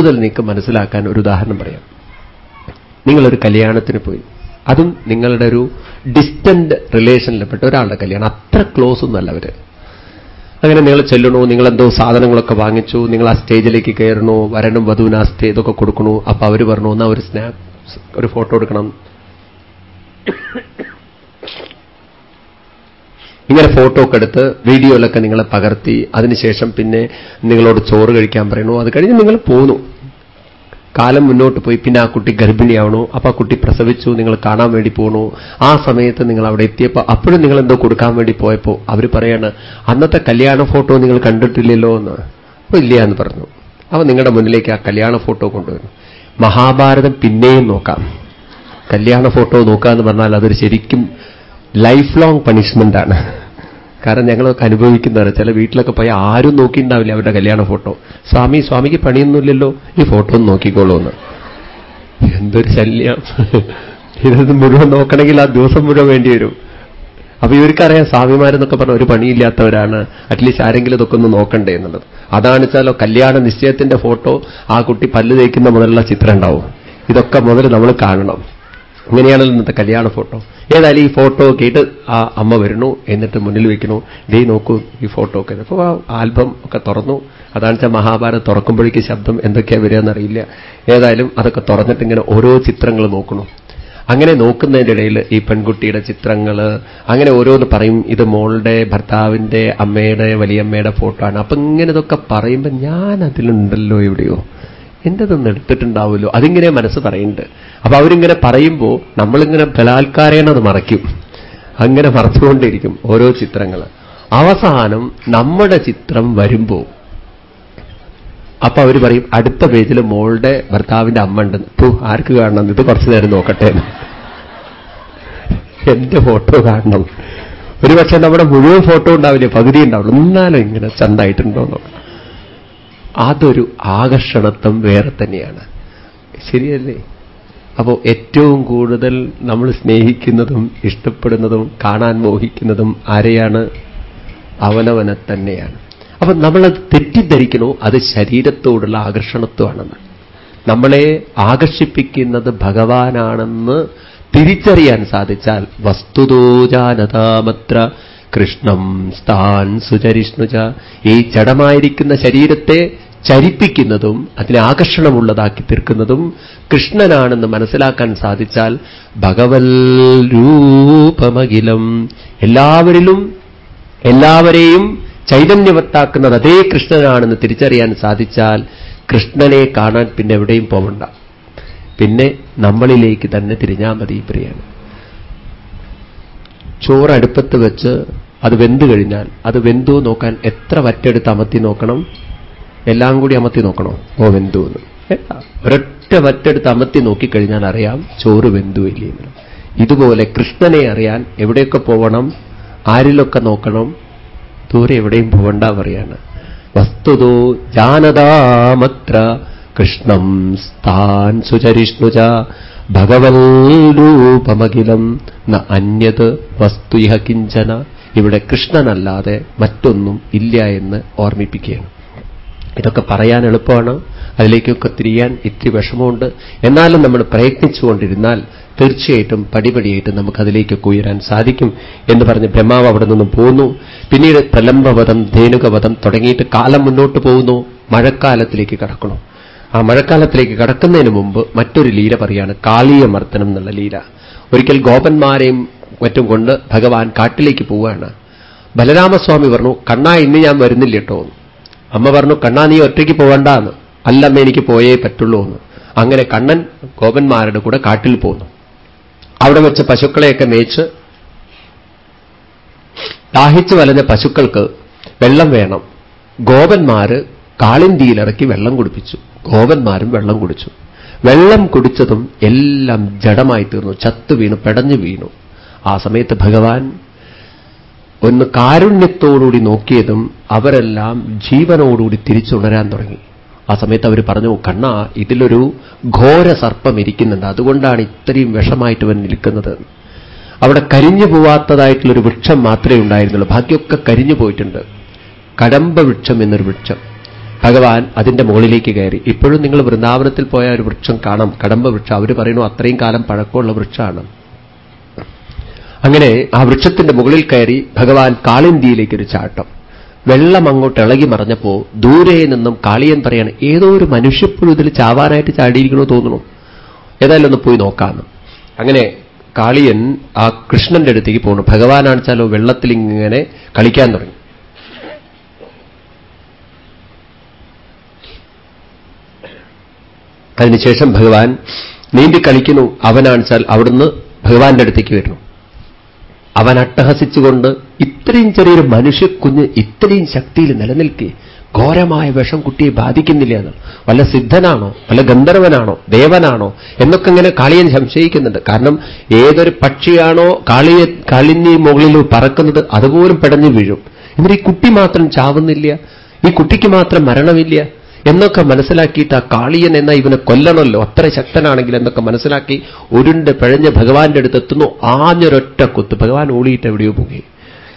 കൂടുതൽ നിങ്ങൾക്ക് മനസ്സിലാക്കാൻ ഒരു ഉദാഹരണം പറയാം. നിങ്ങളൊരു കല്യാണത്തിന് പോയി. അതും നിങ്ങളുടെ ഒരു ഡിസ്റ്റന്റ് റിലേഷനിൽപ്പെട്ട ഒരാളുടെ കല്യാണം. അത്ര ക്ലോസ് ഒന്നല്ല അവർ. അങ്ങനെ നിങ്ങൾ ചെല്ലണോ നിങ്ങളെന്തോ സാധനങ്ങളൊക്കെ വാങ്ങിച്ചു നിങ്ങൾ ആ സ്റ്റേജിലേക്ക് കയറണോ വരനും വധുവിന് ആ സ്റ്റേ ഇതൊക്കെ കൊടുക്കണോ അപ്പൊ അവർ പറഞ്ഞു എന്നാ ഒരു സ്നാപ്പ് ഒരു ഫോട്ടോ എടുക്കണം. ഇങ്ങനെ ഫോട്ടോ ഒക്കെ എടുത്ത് വീഡിയോയിലൊക്കെ നിങ്ങളെ പകർത്തി അതിനുശേഷം പിന്നെ നിങ്ങളോട് ചോറ് കഴിക്കാൻ പറയണു അത് കഴിഞ്ഞ് നിങ്ങൾ പോന്നു. കാലം മുന്നോട്ട് പോയി. പിന്നെ ആ കുട്ടി ഗർഭിണിയാവണു. അപ്പൊ ആ കുട്ടി പ്രസവിച്ചു. നിങ്ങൾ കാണാൻ വേണ്ടി പോണു ആ സമയത്ത് നിങ്ങൾ അവിടെ എത്തിയപ്പോൾ അപ്പോഴും നിങ്ങൾ എന്തോ കൊടുക്കാൻ വേണ്ടി പോയപ്പോൾ അവർ പറയാണ് അന്നത്തെ കല്യാണ ഫോട്ടോ നിങ്ങൾ കണ്ടിട്ടില്ലല്ലോ എന്ന്. അപ്പൊ ഇല്ല എന്ന് പറഞ്ഞു. അപ്പൊ നിങ്ങളുടെ മുന്നിലേക്ക് ആ കല്യാണ ഫോട്ടോ കൊണ്ടുവരും മഹാഭാരതം പിന്നെയും നോക്കാം. കല്യാണ ഫോട്ടോ നോക്കാന്ന് പറഞ്ഞാൽ അതൊരു ശരിക്കും ലൈഫ് ലോങ് പണിഷ്മെന്റാണ് കാരണം ഞങ്ങളൊക്കെ അനുഭവിക്കുന്നതാണ്. ചില വീട്ടിലൊക്കെ പോയി ആരും നോക്കിയിട്ടുണ്ടാവില്ല അവരുടെ കല്യാണ ഫോട്ടോ. സ്വാമി സ്വാമിക്ക് പണിയൊന്നുമില്ലല്ലോ. ഈ ഫോട്ടോ ഒന്ന് നോക്കിക്കോളൂ എന്ന് എന്തൊരു ശല്യം. ഇതൊന്നും മുഴുവൻ നോക്കണമെങ്കിൽ ആ ദിവസം മുഴുവൻ വേണ്ടി വരും. അപ്പൊ ഇവർക്കറിയാം സ്വാമിമാരെന്നൊക്കെ പറഞ്ഞ ഒരു പണിയില്ലാത്തവരാണ്. അറ്റ്ലീസ്റ്റ് ആരെങ്കിലും ഇതൊക്കെ ഒന്ന് നോക്കണ്ടേ എന്നുള്ളത്. അതാണ് വെച്ചാലോ കല്യാണ നിശ്ചയത്തിന്റെ ഫോട്ടോ ആ കുട്ടി പല്ല് തേക്കുന്ന മുതലുള്ള ചിത്രം ഉണ്ടാവും. ഇതൊക്കെ മുതൽ നമ്മൾ കാണണം. ഇങ്ങനെയാണല്ലോ ഇന്നത്തെ കല്യാണ ഫോട്ടോ. ഏതായാലും ഈ ഫോട്ടോ ഒക്കെ ആ അമ്മ വരുന്നു എന്നിട്ട് മുന്നിൽ വെക്കണു ദേ നോക്കൂ ഈ ഫോട്ടോ ഒക്കെ. അപ്പോൾ ആ ആൽബം ഒക്കെ തുറന്നു. അതാണ് വെച്ചാൽ മഹാഭാരത് തുറക്കുമ്പോഴേക്ക് ശബ്ദം എന്തൊക്കെയാ വരിക എന്നറിയില്ല ഏതായാലും അതൊക്കെ തുറന്നിട്ട് ഇങ്ങനെ ഓരോ ചിത്രങ്ങൾ നോക്കുന്നു. അങ്ങനെ നോക്കുന്നതിന്റെ ഇടയിൽ ഈ പെൺകുട്ടിയുടെ ചിത്രങ്ങൾ അങ്ങനെ ഓരോന്ന് പറയും. ഇത് മോളുടെ ഭർത്താവിന്റെ അമ്മയുടെ വലിയമ്മയുടെ ഫോട്ടോ ആണ്. അപ്പം ഇങ്ങനെ ഇതൊക്കെ പറയുമ്പോൾ ഞാൻ അതിലുണ്ടല്ലോ എവിടെയോ. എന്റേതൊന്നും എടുത്തിട്ടുണ്ടാവുമല്ലോ. അതിങ്ങനെ മനസ്സ് പറയുന്നുണ്ട്. അപ്പൊ അവരിങ്ങനെ പറയുമ്പോൾ നമ്മളിങ്ങനെ ബലാത്കാരേണത് മറയ്ക്കും. അങ്ങനെ മറച്ചുകൊണ്ടിരിക്കും ഓരോ ചിത്രങ്ങൾ അവസാനം നമ്മുടെ ചിത്രം വരുമ്പോ അപ്പൊ അവർ പറയും അടുത്ത പേജിൽ മോളുടെ ഭർത്താവിന്റെ അമ്മ ഉണ്ട് പൂ ആർക്ക് കാണണം? ഇത് കുറച്ചു നേരം നോക്കട്ടെ. എന്റെ ഫോട്ടോ കാണണം. ഒരുപക്ഷെ നമ്മുടെ മുഴുവൻ ഫോട്ടോ ഉണ്ടാവില്ലേ? പകുതി ഉണ്ടാവുള്ളൂ. എന്നാലും ഇങ്ങനെ ചന്തായിട്ടുണ്ടോ നോക്കണം അതൊരു ആകർഷണത്വം വേറെ തന്നെയാണ്. ശരിയല്ലേ? അപ്പോൾ ഏറ്റവും കൂടുതൽ നമ്മൾ സ്നേഹിക്കുന്നതും ഇഷ്ടപ്പെടുന്നതും കാണാൻ മോഹിക്കുന്നതും ആരെയാണ്? അവനവനെ തന്നെയാണ്. അപ്പൊ നമ്മളത് തെറ്റിദ്ധരിക്കണോ? അത് ശരീരത്തോടുള്ള ആകർഷണത്വമാണെന്ന്. നമ്മളെ ആകർഷിപ്പിക്കുന്നത് ഭഗവാനാണെന്ന് തിരിച്ചറിയാൻ സാധിച്ചാൽ വസ്തുതോജാനതാമത്ര കൃഷ്ണം സ്ഥാൻ സുചരിഷ്ണുജ ഈ ചടമായിരിക്കുന്ന ശരീരത്തെ ചരിപ്പിക്കുന്നതും അതിനെ ആകർഷണമുള്ളതാക്കി തീർക്കുന്നതും കൃഷ്ണനാണെന്ന് മനസ്സിലാക്കാൻ സാധിച്ചാൽ ഭഗവൽ രൂപമകിലം എല്ലാവരിലും എല്ലാവരെയും ചൈതന്യവത്താക്കുന്നത് അതേ കൃഷ്ണനാണെന്ന് തിരിച്ചറിയാൻ സാധിച്ചാൽ കൃഷ്ണനെ കാണാൻ പിന്നെ എവിടെയും പോകണ്ട പിന്നെ നമ്മളിലേക്ക് തന്നെ തിരിഞ്ഞാൽ മതി പ്രിയാണ് ചോറ് അടുപ്പത്ത് വെച്ച് അത് വെന്തു കഴിഞ്ഞാൽ അത് വെന്തു നോക്കാൻ എത്ര വറ്റെടുത്ത് അമത്തി നോക്കണം? എല്ലാം കൂടി അമത്തി നോക്കണോ? ഓ വെന്തു എന്ന്. ഒരൊറ്റ വറ്റെടുത്ത് അമത്തി നോക്കിക്കഴിഞ്ഞാൽ അറിയാം ചോറ് വെന്തു ഇല്ലെന്ന് ഇതുപോലെ കൃഷ്ണനെ അറിയാൻ എവിടെയൊക്കെ പോകണം ആരിലൊക്കെ നോക്കണം? ദൂരെ എവിടെയും പോകണ്ട പറയാണ്. വസ്തുതോ ജാനതാമത്ര കൃഷ്ണം സ്ഥാൻ സുചരിഷ്ണുച ഭഗവൽരൂപമഖിലം ന അന്യത് വസ്തു ഇഹ കിഞ്ചന. ഇവിടെ കൃഷ്ണനല്ലാതെ മറ്റൊന്നും ഇല്ല എന്ന് ഓർമ്മിപ്പിക്കുകയാണ്. ഇതൊക്കെ പറയാൻ എളുപ്പമാണ്. അതിലേക്കൊക്കെ തിരിയാൻ ഇത്തിരി വിഷമമുണ്ട്. എന്നാലും നമ്മൾ പ്രയത്നിച്ചുകൊണ്ടിരുന്നാൽ തീർച്ചയായിട്ടും പടിപടിയായിട്ട് നമുക്കതിലേക്കൊക്കെ ഉയരാൻ സാധിക്കും എന്ന് പറഞ്ഞ് ബ്രഹ്മാവ് അവിടെ നിന്നും പോകുന്നു പിന്നീട് പ്രലംബവധം ധേനുകവധം തുടങ്ങിയിട്ട് കാലം മുന്നോട്ട് പോകുന്നു. മഴക്കാലത്തിലേക്ക് കടക്കണം ആ മഴക്കാലത്തിലേക്ക് കടക്കുന്നതിന് മുമ്പ് മറ്റൊരു ലീല പറയാണ് കാളീയമർദ്ദനം എന്നുള്ള ലീല. ഒരിക്കൽ ഗോപന്മാരെയും മറ്റും കൊണ്ട് ഭഗവാൻ കാട്ടിലേക്ക് പോവുകയാണ്. ബലരാമസ്വാമി പറഞ്ഞു കണ്ണാ ഇന്ന് ഞാൻ വരുന്നില്ല കേട്ടോ അമ്മ പറഞ്ഞു കണ്ണാ നീ ഒറ്റയ്ക്ക് പോകണ്ടെന്ന് അല്ലമ്മ എനിക്ക് പോയേ പറ്റുള്ളൂ എന്ന്. അങ്ങനെ കണ്ണൻ ഗോപന്മാരുടെ കൂടെ കാട്ടിൽ പോന്നു. അവിടെ വെച്ച് പശുക്കളെയൊക്കെ മേച്ച് ദാഹിച്ചു വലഞ്ഞ പശുക്കൾക്ക് വെള്ളം വേണം. ഗോപന്മാര് കാളിന്തിയിലിറക്കി വെള്ളം കുടിപ്പിച്ചു. ഗോപന്മാരും വെള്ളം കുടിച്ചു. വെള്ളം കുടിച്ചതും എല്ലാം ജഡമായി തീർന്നു. ചത്തു വീണു പെടഞ്ഞു വീണു. ആ സമയത്ത് ഭഗവാൻ ഒന്ന് കാരുണ്യത്തോടുകൂടി നോക്കിയതും അവരെല്ലാം ജീവനോടുകൂടി തിരിച്ചുണരാൻ തുടങ്ങി. ആ സമയത്ത് അവർ പറഞ്ഞു കണ്ണ ഇതിലൊരു ഘോര സർപ്പം ഇരിക്കുന്നുണ്ട്. അതുകൊണ്ടാണ് ഇത്രയും വിഷമായിട്ട് അവൻ നിൽക്കുന്നത്. അവിടെ കരിഞ്ഞു പോവാത്തതായിട്ടുള്ളൊരു വൃക്ഷം മാത്രമേ ഉണ്ടായിരുന്നുള്ളൂ. ബാക്കിയൊക്കെ കരിഞ്ഞു പോയിട്ടുണ്ട്. കടമ്പ വൃക്ഷം എന്നൊരു വൃക്ഷം. ഭഗവാൻ അതിന്റെ മുകളിലേക്ക് കയറി. ഇപ്പോഴും നിങ്ങൾ വൃന്ദാവനത്തിൽ പോയ ഒരു വൃക്ഷം കാണാം. കടമ്പ വൃക്ഷം. അവർ പറയുന്നു അത്രയും കാലം പഴക്കമുള്ള വൃക്ഷമാണ്. അങ്ങനെ ആ വൃക്ഷത്തിന്റെ മുകളിൽ കയറി ഭഗവാൻ കാളിന്തിയിലേക്ക് ഒരു ചാട്ടം. വെള്ളം അങ്ങോട്ട് ഇളകി മറഞ്ഞപ്പോ ദൂരെ നിന്നും കാളിയൻ പറയാണ് ഏതോ ഒരു മനുഷ്യപ്പുഴുതിൽ ചാവാനായിട്ട് ചാടിയിരിക്കണോ തോന്നുന്നു. ഏതായാലും ഒന്ന് പോയി നോക്കാമെന്ന് അങ്ങനെ കാളിയൻ ആ കൃഷ്ണന്റെ അടുത്തേക്ക് പോകുന്നു ഭഗവാനാണെച്ചാലോ വെള്ളത്തിൽ ഇങ്ങനെ കളിക്കാൻ തുടങ്ങി. അതിനുശേഷം ഭഗവാൻ നീന്തി കളിക്കുന്നു. അവനാണെച്ചാൽ അവിടുന്ന് ഭഗവാന്റെ അടുത്തേക്ക് വരുന്നു. അവൻ അട്ടഹസിച്ചുകൊണ്ട് ഇത്രയും ചെറിയൊരു മനുഷ്യക്കുഞ്ഞ് ഇത്രയും ശക്തിയിൽ നിലനിൽക്കെ ഘോരമായ വിഷം കുട്ടിയെ ബാധിക്കുന്നില്ല എന്ന്. വല്ല സിദ്ധനാണോ? വല്ല ഗന്ധർവനാണോ? ദേവനാണോ? എന്നൊക്കെ ഇങ്ങനെ കാളിയൻ സംശയിക്കുന്നുണ്ട്. കാരണം ഏതൊരു പക്ഷിയാണോ കാളിയെ കളിഞ്ഞി മുകളിൽ പറക്കുന്നത് അതുപോലും പെടഞ്ഞു വീഴും. എന്നിട്ട് ഈ കുട്ടി മാത്രം ചാവുന്നില്ല? ഈ കുട്ടിക്ക് മാത്രം മരണമില്ല? എന്നൊക്കെ മനസ്സിലാക്കിയിട്ട് ആ കാളിയൻ എന്ന ഇവനെ കൊല്ലണമല്ലോ? അത്ര ശക്തനാണെങ്കിൽ എന്നൊക്കെ മനസ്സിലാക്കി ഉരുണ്ട് പിഴഞ്ഞ് ഭഗവാന്റെ അടുത്ത് എത്തുന്നു. ആഞ്ഞൊരൊറ്റ കുത്ത്. ഭഗവാൻ ഓളിയിട്ട് എവിടെയോ പോകെ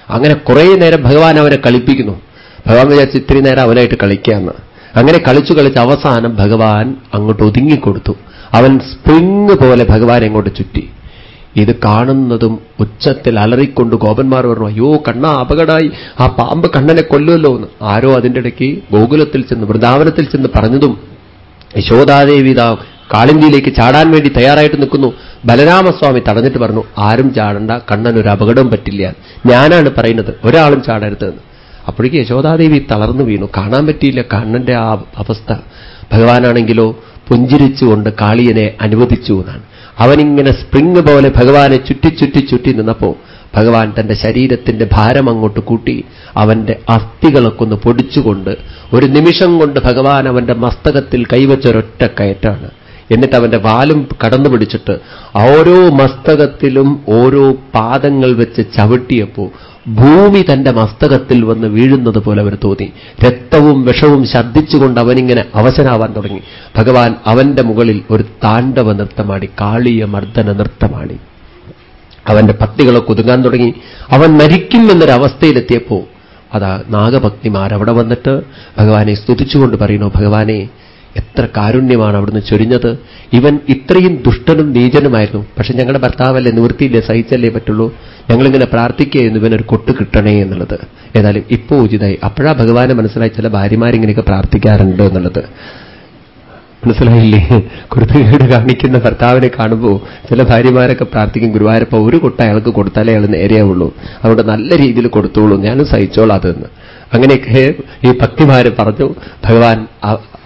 അങ്ങനെ കുറേ നേരം ഭഗവാൻ അവനെ കളിപ്പിക്കുന്നു. ഭഗവാൻ വിചാരിച്ച് ഇത്തിരി നേരം അവനായിട്ട് കളിക്കാമെന്ന് അങ്ങനെ കളിച്ചു കളിച്ച് അവസാനം ഭഗവാൻ അങ്ങോട്ട് ഒതുങ്ങിക്കൊടുത്തു. അവൻ സ്പ്രിങ് പോലെ ഭഗവാൻ എങ്ങോട്ട് ചുറ്റി. ഇത് കാണുന്നതും ഉച്ചത്തിൽ അലറിക്കൊണ്ട് ഗോപന്മാർ പറഞ്ഞു അയ്യോ കണ്ണ അപകടമായി ആ പാമ്പ് കണ്ണനെ കൊല്ലുമല്ലോ എന്ന്. ആരോ അതിന്റെ ഇടയ്ക്ക് ഗോകുലത്തിൽ ചെന്ന് വൃന്ദാവനത്തിൽ ചെന്ന് പറഞ്ഞതും യശോദാദേവി ഇതാ കാളിന്തിയിലേക്ക് ചാടാൻ വേണ്ടി തയ്യാറായിട്ട് നിൽക്കുന്നു. ബലരാമസ്വാമി തടഞ്ഞിട്ട് പറഞ്ഞു ആരും ചാടണ്ട കണ്ണൻ ഒരു അപകടവും പറ്റില്ല. ഞാനാണ് പറയുന്നത് ഒരാളും ചാടരുതെന്ന് അപ്പോഴേക്ക് യശോദാദേവി തളർന്നു വീണു. കാണാൻ പറ്റിയില്ല കണ്ണന്റെ ആ അവസ്ഥ. ഭഗവാനാണെങ്കിലോ പുഞ്ചിരിച്ചുകൊണ്ട് കാളിയനെ അനുവദിച്ചു എന്നാണ്. അവനിങ്ങനെ സ്പ്രിങ് പോലെ ഭഗവാനെ ചുറ്റി ചുറ്റി ചുറ്റി നിന്നപ്പോ ഭഗവാൻ തന്റെ ശരീരത്തിന്റെ ഭാരം അങ്ങോട്ട് കൂട്ടി അവന്റെ അസ്ഥികളൊക്കെ ഒന്ന് പൊടിച്ചുകൊണ്ട് ഒരു നിമിഷം കൊണ്ട് ഭഗവാൻ അവന്റെ മസ്തകത്തിൽ കൈവച്ചൊരൊറ്റ കയറ്റാണ്. എന്നിട്ട് അവന്റെ വാലും കടന്നു പിടിച്ചിട്ട് ഓരോ മസ്തകത്തിലും ഓരോ പാദങ്ങൾ വെച്ച് ചവിട്ടിയപ്പോ ഭൂമി തന്റെ മസ്തകത്തിൽ വന്ന് വീഴുന്നത് പോലെ അവർ തോന്നി. രക്തവും വിഷവും ശബ്ദിച്ചുകൊണ്ട് അവനിങ്ങനെ അവശനാവാൻ തുടങ്ങി. ഭഗവാൻ അവന്റെ മുകളിൽ ഒരു താണ്ഡവ നൃത്തമാടി കാളിയ മർദ്ദന നൃത്തമാടി. അവന്റെ പത്തികളെ കൊതുങ്ങാൻ തുടങ്ങി. അവൻ മരിക്കും എന്നൊരവസ്ഥയിലെത്തിയപ്പോ അതാ നാഗഭക്തിമാർ അവിടെ വന്നിട്ട് ഭഗവാനെ സ്തുതിച്ചുകൊണ്ട് പറയുന്നു ഭഗവാനെ എത്ര കാരുണ്യമാണ് അവിടുന്ന് ചൊരിഞ്ഞത്. ഇവൻ ഇത്രയും ദുഷ്ടനും നീചനുമായിരുന്നു. പക്ഷെ ഞങ്ങളുടെ ഭർത്താവല്ലേ നിവൃത്തിയില്ലേ സഹിച്ചല്ലേ പറ്റുള്ളൂ. ഞങ്ങളിങ്ങനെ പ്രാർത്ഥിക്കുകയായിരുന്നു ഇവനൊരു കൊട്ട് കിട്ടണേ എന്നുള്ളത്. ഏതായാലും ഇപ്പോൾ ഉചിതമായി. അപ്പോഴാ ഭഗവാനെ മനസ്സിലായി ചില ഭാര്യമാരിങ്ങനെയൊക്കെ പ്രാർത്ഥിക്കാറുണ്ട് എന്നുള്ളത്. മനസ്സിലായില്ലേ? കുരുത്തകേട് കാണിക്കുന്ന ഭർത്താവിനെ കാണുമ്പോൾ ചില ഭാര്യമാരൊക്കെ പ്രാർത്ഥിക്കും ഗുരുവായൂരപ്പ ഒരു കൊട്ട അയാൾക്ക് കൊടുത്താലേ അയാൾ നേരെയാവുള്ളൂ. അതുകൊണ്ട് നല്ല രീതിയിൽ കൊടുത്തോളൂ. ഞാനും സഹിച്ചോളാം അതെന്ന്. അങ്ങനെയൊക്കെ ഈ ഭക്തിമാര് പറഞ്ഞു. ഭഗവാൻ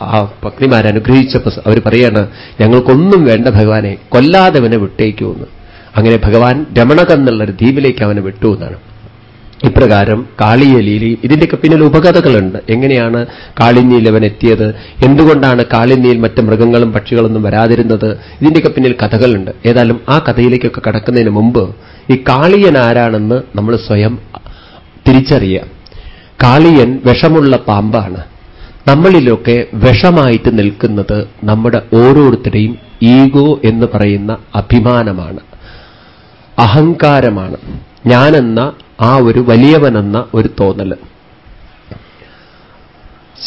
ആ ഭക്തിമാരെ അനുഗ്രഹിച്ചപ്പോൾ അവർ പറയാണ് ഞങ്ങൾക്കൊന്നും വേണ്ട ഭഗവാനെ കൊല്ലാതെ വിട്ടേക്കുമെന്ന് അങ്ങനെ ഭഗവാൻ രമണകെന്നുള്ളൊരു ദ്വീപിലേക്ക് അവനെ വിട്ടു എന്നാണ്. ഇപ്രകാരം കാളിയ ലീലി ഇതിന്റെയൊക്കെ പിന്നിൽ ഉപകഥകളുണ്ട്. എങ്ങനെയാണ് കാളിന്നിയിൽ അവൻ എത്തിയത്? എന്തുകൊണ്ടാണ് കാളിന്നിയിൽ മറ്റ് മൃഗങ്ങളും പക്ഷികളൊന്നും വരാതിരുന്നത്? ഇതിന്റെയൊക്കെ പിന്നിൽ കഥകളുണ്ട്. ഏതായാലും ആ കഥയിലേക്കൊക്കെ കടക്കുന്നതിന് മുമ്പ് ഈ കാളിയൻ ആരാണെന്ന് നമ്മൾ സ്വയം തിരിച്ചറിയാം കാളിയൻ വിഷമുള്ള പാമ്പാണ്. നമ്മളിലൊക്കെ വിഷമായിട്ട് നിൽക്കുന്നത് നമ്മുടെ ഓരോരുത്തരെയും ഈഗോ എന്ന് പറയുന്ന അഭിമാനമാണ്. അഹങ്കാരമാണ്. ഞാനെന്ന ആ ഒരു വലിയവനെന്ന ഒരു തോന്നൽ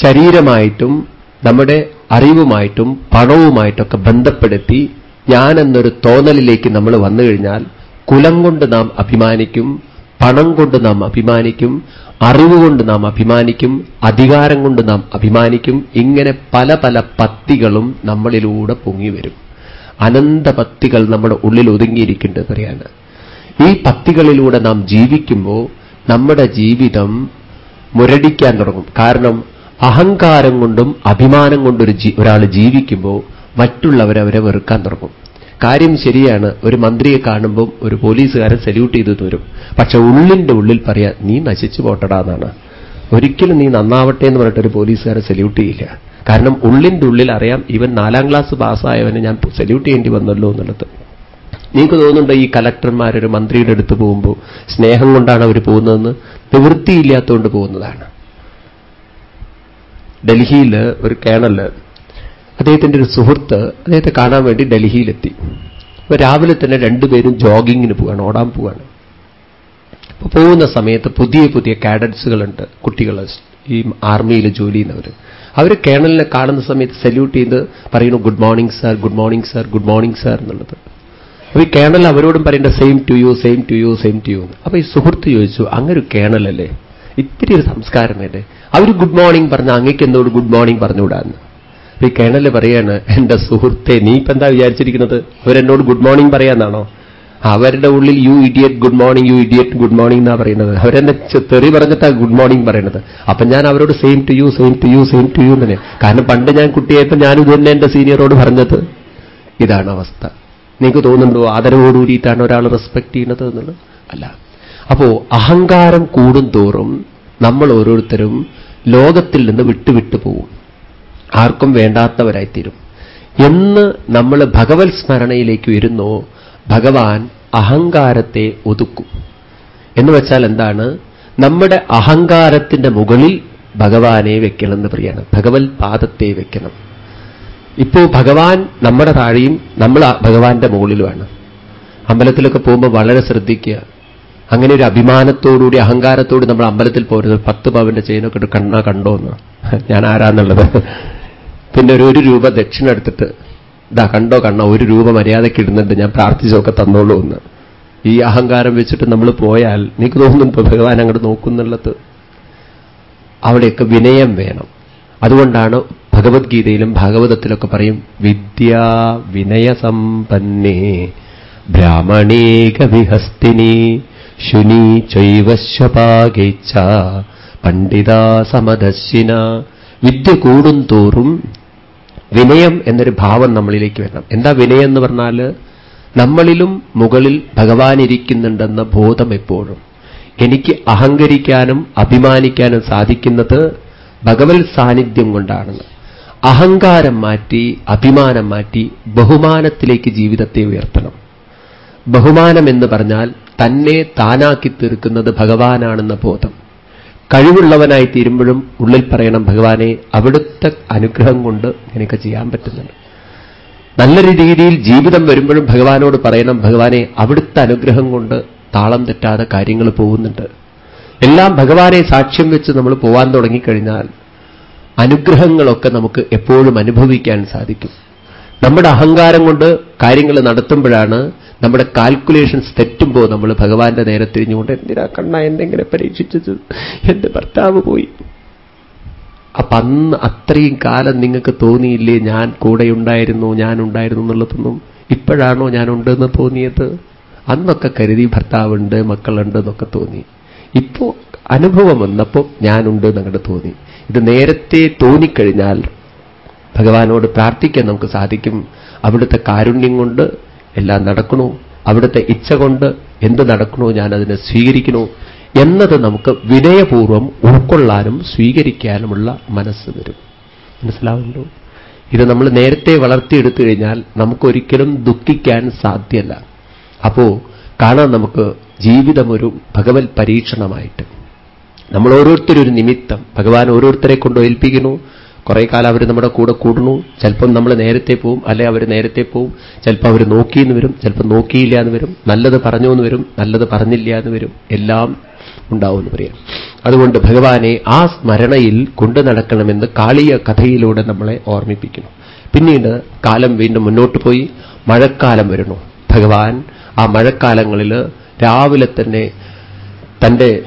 ശരീരമായിട്ടും നമ്മുടെ അറിവുമായിട്ടും പണവുമായിട്ടൊക്കെ ബന്ധപ്പെടുത്തി ഞാനെന്നൊരു തോന്നലിലേക്ക് നമ്മൾ വന്നു കഴിഞ്ഞാൽ കുലം കൊണ്ട് നാം അഭിമാനിക്കും പണം കൊണ്ട് നാം അഭിമാനിക്കും അറിവ് കൊണ്ട് നാം അഭിമാനിക്കും അധികാരം കൊണ്ട് നാം അഭിമാനിക്കും ഇങ്ങനെ പല പല പത്തികളും നമ്മളിലൂടെ പൊങ്ങി വരും അനന്ത പത്തികൾ നമ്മുടെ ഉള്ളിൽ ഒതുങ്ങിയിരിക്കേണ്ടത് പറയാണ്. ഈ പത്തികളിലൂടെ നാം ജീവിക്കുമ്പോൾ നമ്മുടെ ജീവിതം മുരടിക്കാൻ തുടങ്ങും. കാരണം അഹങ്കാരം കൊണ്ടും അഭിമാനം കൊണ്ടൊരു ഒരാൾ ജീവിക്കുമ്പോൾ മറ്റുള്ളവരവരെ വെറുക്കാൻ തുടങ്ങും. കാര്യം ശരിയാണ്. ഒരു മന്ത്രിയെ കാണുമ്പം ഒരു പോലീസുകാരൻ സല്യൂട്ട് ചെയ്തു തരും. പക്ഷെ ഉള്ളിന്റെ ഉള്ളിൽ പറയാ നീ നശിച്ചു പോട്ടടാന്നാണ് ഒരിക്കലും നീ നന്നാവട്ടെ എന്ന് പറഞ്ഞിട്ട് ഒരു പോലീസുകാരൻ സല്യൂട്ട് ചെയ്യില്ല. കാരണം ഉള്ളിന്റെ ഉള്ളിൽ അറിയാം ഇവൻ നാലാം ക്ലാസ് പാസ്സായവന് ഞാൻ സല്യൂട്ട് ചെയ്യേണ്ടി വന്നല്ലോ എന്നുള്ളത്. നിങ്ങൾക്ക് തോന്നുന്നുണ്ടോ ഈ കലക്ടർമാരൊരു മന്ത്രിയുടെ അടുത്ത് പോകുമ്പോൾ സ്നേഹം കൊണ്ടാണ് അവർ പോകുന്നതെന്ന്? നിവൃത്തിയില്ലാത്തതുകൊണ്ട് പോകുന്നതാണ്. ഡൽഹിയിൽ ഒരു കേണൽ അദ്ദേഹത്തിന്റെ ഒരു സുഹൃത്ത് അദ്ദേഹത്തെ കാണാൻ വേണ്ടി ഡൽഹിയിലെത്തി. അപ്പൊ രാവിലെ തന്നെ രണ്ടുപേരും ജോഗിങ്ങിന് പോവാണ് ഓടാൻ പോവാണ്. അപ്പൊ പോകുന്ന സമയത്ത് പുതിയ പുതിയ കാഡറ്റ്സുകളുണ്ട് കുട്ടികൾ ഈ ആർമിയിൽ ജോലി ചെയ്യുന്നവർ. അവർ കേണലിനെ കാണുന്ന സമയത്ത് സല്യൂട്ട് ചെയ്ത് പറയുന്നു good morning sir good morning sir good morning sir എന്നുള്ളത്. അപ്പൊ ഈ കേണൽ അവരോടും പറയേണ്ട same to you same to you same to you അപ്പോൾ ഈ സുഹൃത്ത് ചോദിച്ചു അങ്ങനെ ഒരു കേണലല്ലേ? ഇത്തിരി ഒരു സംസ്കാരമല്ലേ? അവർ ഗുഡ് മോർണിംഗ് പറഞ്ഞ അങ്ങേക്ക് എന്തോട് ഗുഡ് മോർണിംഗ് പറഞ്ഞുകൂടാന്ന് ഈ കേണൽ പറയാണ് എന്റെ സുഹൃത്തെ നീ ഇപ്പൊ എന്താ വിചാരിച്ചിരിക്കുന്നത്? അവരെന്നോട് ഗുഡ് മോർണിംഗ് പറയാന്നാണോ? അവരുടെ ഉള്ളിൽ you idiot good morning you idiot good morning എന്നാ പറയുന്നത്. അവരെന്നെ തെറി പറഞ്ഞിട്ടാ ഗുഡ് മോർണിംഗ് പറയുന്നത് അപ്പൊ ഞാൻ അവരോട് same to you same to you same to you തന്നെ കാരണം പണ്ട് ഞാൻ കുട്ടിയായപ്പോൾ ഞാൻ ഇത് തന്നെ എന്റെ സീനിയറോട് പറഞ്ഞത്. ഇതാണ് അവസ്ഥ. നിങ്ങൾക്ക് തോന്നുന്നുണ്ടോ ആദരവോടുകൂടിയിട്ടാണ് ഒരാൾ റെസ്പെക്ട് ചെയ്യുന്നത് എന്നുള്ളത്? അല്ല. അപ്പോ അഹങ്കാരം കൂടും തോറും നമ്മൾ ഓരോരുത്തരും ലോകത്തിൽ നിന്ന് വിട്ടുവിട്ടു പോവും. ആർക്കും വേണ്ടാത്തവരായിത്തീരും. എന്ന് നമ്മൾ ഭഗവത് സ്മരണയിലേക്ക് വരുന്നോ ഭഗവാൻ അഹങ്കാരത്തെ ഒതുക്കും. എന്ന് വെച്ചാൽ എന്താണ്? നമ്മുടെ അഹങ്കാരത്തിന്റെ മുകളിൽ ഭഗവാനെ വെക്കണം എന്ന് പറയാണ്. ഭഗവത് പാദത്തെ വെക്കണം. ഇപ്പോ ഭഗവാൻ നമ്മുടെ താഴെയും നമ്മൾ ഭഗവാന്റെ മുകളിലുമാണ്. അമ്പലത്തിലൊക്കെ പോകുമ്പോൾ വളരെ ശ്രദ്ധിക്കുക. അങ്ങനെ ഒരു അഭിമാനത്തോടുകൂടി അഹങ്കാരത്തോട് നമ്മൾ അമ്പലത്തിൽ പോരുന്നത് പത്ത് പവന്റെ ചെയിനൊക്കെ കണ്ണാ കണ്ടോന്ന്. ഞാൻ ആരാന്നുള്ളത്? പിന്നെ ഒരു ഒരു രൂപ ദക്ഷിണ എടുത്തിട്ട് ഇതാ കണ്ടോ കണ്ണ ഒരു രൂപ മര്യാദയ്ക്ക് ഇടുന്നുണ്ട് ഞാൻ പ്രാർത്ഥിച്ചൊക്കെ തന്നോളൂ എന്ന്. ഈ അഹങ്കാരം വെച്ചിട്ട് നമ്മൾ പോയാൽ എനിക്ക് തോന്നുന്നു ഭഗവാൻ അങ്ങോട്ട് നോക്കുന്നുള്ളത്. അവിടെയൊക്കെ വിനയം വേണം. അതുകൊണ്ടാണ് ഭഗവത്ഗീതയിലും ഭാഗവതത്തിലൊക്കെ പറയും വിദ്യ വിനയസമ്പന്നേ ബ്രാഹ്മണേക വിഹസ്തിനി ശുനി ചൈവശ്വപാകേച്ച പണ്ഡിതാ സമദശിന വിദ്യ കൂടും തോറും വിനയം എന്നൊരു ഭാവം നമ്മളിലേക്ക് വരണം. എന്താ വിനയം എന്ന് പറഞ്ഞാൽ നമ്മളിലും മുകളിൽ ഭഗവാൻ ഇരിക്കുന്നുണ്ടെന്ന ബോധം എപ്പോഴും. എനിക്ക് അഹങ്കരിക്കാനും അഭിമാനിക്കാനും സാധിക്കുന്നത് ഭഗവത് സാന്നിധ്യം കൊണ്ടാണെന്ന്. അഹങ്കാരം മാറ്റി അഭിമാനം മാറ്റി ബഹുമാനത്തിലേക്ക് ജീവിതത്തെ ഉയർത്തണം. ബഹുമാനം എന്ന് പറഞ്ഞാൽ തന്നെ താനാക്കി തീർക്കുന്നത് ഭഗവാനാണെന്ന ബോധം. കഴിവുള്ളവനായി തീരുമ്പോഴും ഉള്ളിൽ പറയണം ഭഗവാനെ അവിടുത്തെ അനുഗ്രഹം കൊണ്ട് എനിക്ക് ചെയ്യാൻ പറ്റുന്നുണ്ട്. നല്ല രീതിയിൽ ജീവിതം വരുമ്പോഴും ഭഗവാനോട് പറയണം ഭഗവാനെ അവിടുത്തെ അനുഗ്രഹം കൊണ്ട് താളം തെറ്റാതെ കാര്യങ്ങൾ പോകുന്നുണ്ട്. എല്ലാം ഭഗവാനെ സാക്ഷ്യം വെച്ച് നമ്മൾ പോവാൻ തുടങ്ങിക്കഴിഞ്ഞാൽ അനുഗ്രഹങ്ങളൊക്കെ നമുക്ക് എപ്പോഴും അനുഭവിക്കാൻ സാധിക്കും. നമ്മുടെ അഹങ്കാരം കൊണ്ട് കാര്യങ്ങൾ നടത്തുമ്പോഴാണ് നമ്മുടെ കാൽക്കുലേഷൻസ് തെറ്റുമ്പോൾ നമ്മൾ ഭഗവാന്റെ നേരെ തിരിഞ്ഞുകൊണ്ട് എന്തിനാ കണ്ണ എന്തെങ്കിലും പരീക്ഷിച്ചത്? എന്റെ ഭർത്താവ് പോയി. അപ്പൊ അന്ന് അത്രയും കാലം നിങ്ങൾക്ക് തോന്നിയില്ലേ ഞാൻ കൂടെ ഉണ്ടായിരുന്നു ഞാൻ ഉണ്ടായിരുന്നു എന്നുള്ളതൊന്നും ഇപ്പോഴാണോ ഞാൻ ഉണ്ടെന്ന് തോന്നിയത്? അന്നൊക്കെ കരുതി ഭർത്താവുണ്ട് മക്കളുണ്ട് എന്നൊക്കെ തോന്നി. ഇപ്പോ അനുഭവം വന്നപ്പോൾ ഞാനുണ്ട് എന്നങ്ങോട്ട് തോന്നി. ഇത് നേരത്തെ തോന്നിക്കഴിഞ്ഞാൽ ഭഗവാനോട് പ്രാർത്ഥിക്കാൻ നമുക്ക് സാധിക്കും. അവിടുത്തെ കാരുണ്യം കൊണ്ട് എല്ലാം നടക്കണോ. അവിടുത്തെ ഇച്ഛ കൊണ്ട് എന്ത് നടക്കണോ ഞാൻ അതിനെ സ്വീകരിക്കണോ. എന്നത് നമുക്ക് വിനയപൂർവം ഉൾക്കൊള്ളാനും സ്വീകരിക്കാനുമുള്ള മനസ്സ് വരും. മനസ്സിലാവുന്നുണ്ടോ? ഇത് നമ്മൾ നേരത്തെ വളർത്തിയെടുത്തു കഴിഞ്ഞാൽ നമുക്കൊരിക്കലും ദുഃഖിക്കാൻ സാധ്യല്ല അപ്പോ കാണാൻ നമുക്ക് ജീവിതം ഒരു ഭഗവത് പരീക്ഷണമായിട്ട്. നമ്മൾ ഓരോരുത്തരും ഒരു നിമിത്തം ഭഗവാൻ ഓരോരുത്തരെ കൊണ്ട് ഏൽപ്പിക്കുന്നു. കുറെ കാലം അവർ നമ്മുടെ കൂടെ കൂടുന്നു. ചിലപ്പം നമ്മൾ നേരത്തെ പോവും അല്ലെ അവർ നേരത്തെ പോവും. ചിലപ്പോൾ അവർ നോക്കിയെന്ന് വരും ചിലപ്പോൾ നോക്കിയില്ല എന്ന് വരും. നല്ലത് പറഞ്ഞു എന്ന് വരും നല്ലത് പറഞ്ഞില്ല എന്ന് വരും. എല്ലാം ഉണ്ടാവുമെന്ന് പറയാം. അതുകൊണ്ട് ഭഗവാനെ ആ സ്മരണയിൽ കൊണ്ടു നടക്കണമെന്ന് കാളിയ കഥയിലൂടെ നമ്മളെ ഓർമ്മിപ്പിക്കുന്നു. പിന്നീട് കാലം വീണ്ടും മുന്നോട്ട് പോയി. മഴക്കാലം വരുന്നു. ഭഗവാൻ ആ മഴക്കാലങ്ങളിൽ രാവിലെ തന്നെ തന്റെ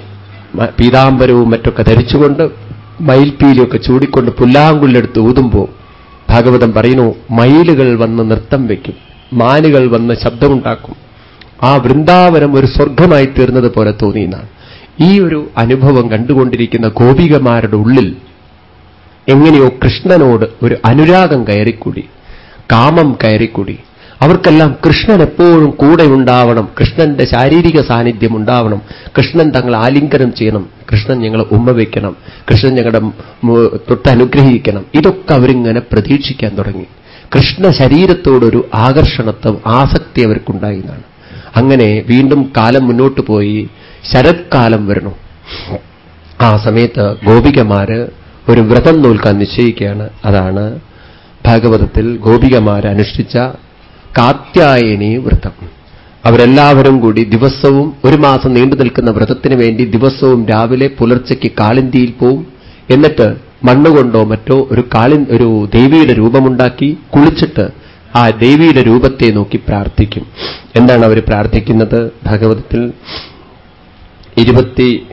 പീതാംബരവും മറ്റൊക്കെ ധരിച്ചുകൊണ്ട് മയിൽപ്പീലിയൊക്കെ ചൂടിക്കൊണ്ട് പുല്ലാങ്കുള്ളെടുത്ത് ഊതുമ്പോൾ ഭാഗവതം പറയുന്നു മയിലുകൾ വന്ന് നൃത്തം വയ്ക്കും മാനുകൾ വന്ന് ശബ്ദമുണ്ടാക്കും. ആ വൃന്ദാവനം ഒരു സ്വർഗമായി തീർന്നത് പോലെ തോന്നിയെന്നാണ്. ഈ ഒരു അനുഭവം കണ്ടുകൊണ്ടിരിക്കുന്ന ഗോപികമാരുടെ ഉള്ളിൽ എങ്ങനെയോ കൃഷ്ണനോട് ഒരു അനുരാഗം കയറിക്കൂടി കാമം കയറിക്കൂടി. അവർക്കെല്ലാം കൃഷ്ണൻ എപ്പോഴും കൂടെ ഉണ്ടാവണം. കൃഷ്ണന്റെ ശാരീരിക സാന്നിധ്യം ഉണ്ടാവണം. കൃഷ്ണൻ തങ്ങൾ ആലിംഗനം ചെയ്യണം. കൃഷ്ണൻ ഞങ്ങളെ ഉമ്മ വയ്ക്കണം കൃഷ്ണൻ ഞങ്ങളുടെ തൊട്ട് അനുഗ്രഹിക്കണം. ഇതൊക്കെ അവരിങ്ങനെ പ്രതീക്ഷിക്കാൻ തുടങ്ങി. കൃഷ്ണ ശരീരത്തോടൊരു ആകർഷണത്വം ആസക്തി അവർക്കുണ്ടായി എന്നാണ്. അങ്ങനെ വീണ്ടും കാലം മുന്നോട്ട് പോയി ശരത്കാലം വരണം ആ സമയത്ത് ഗോപികമാര് ഒരു വ്രതം നോൽക്കാൻ നിശ്ചയിക്കുകയാണ്. അതാണ് ഭാഗവതത്തിൽ ഗോപികമാർ അനുഷ്ഠിച്ച കാത്യായനി വ്രതം. അവരെല്ലാവരും കൂടി ദിവസവും ഒരു മാസം നീണ്ടു നിൽക്കുന്ന വ്രതത്തിന് വേണ്ടി ദിവസവും രാവിലെ പുലർച്ചയ്ക്ക് കാളിന്തിയിൽ പോവും. എന്നിട്ട് മണ്ണുകൊണ്ടോ മറ്റോ ഒരു കാളി ഒരു ദേവിയുടെ രൂപമുണ്ടാക്കി കുളിച്ചിട്ട് ആ ദേവിയുടെ രൂപത്തെ നോക്കി പ്രാർത്ഥിക്കും. എന്താണ് അവർ പ്രാർത്ഥിക്കുന്നത്? ഭാഗവതത്തിൽ ഇരുപത്തി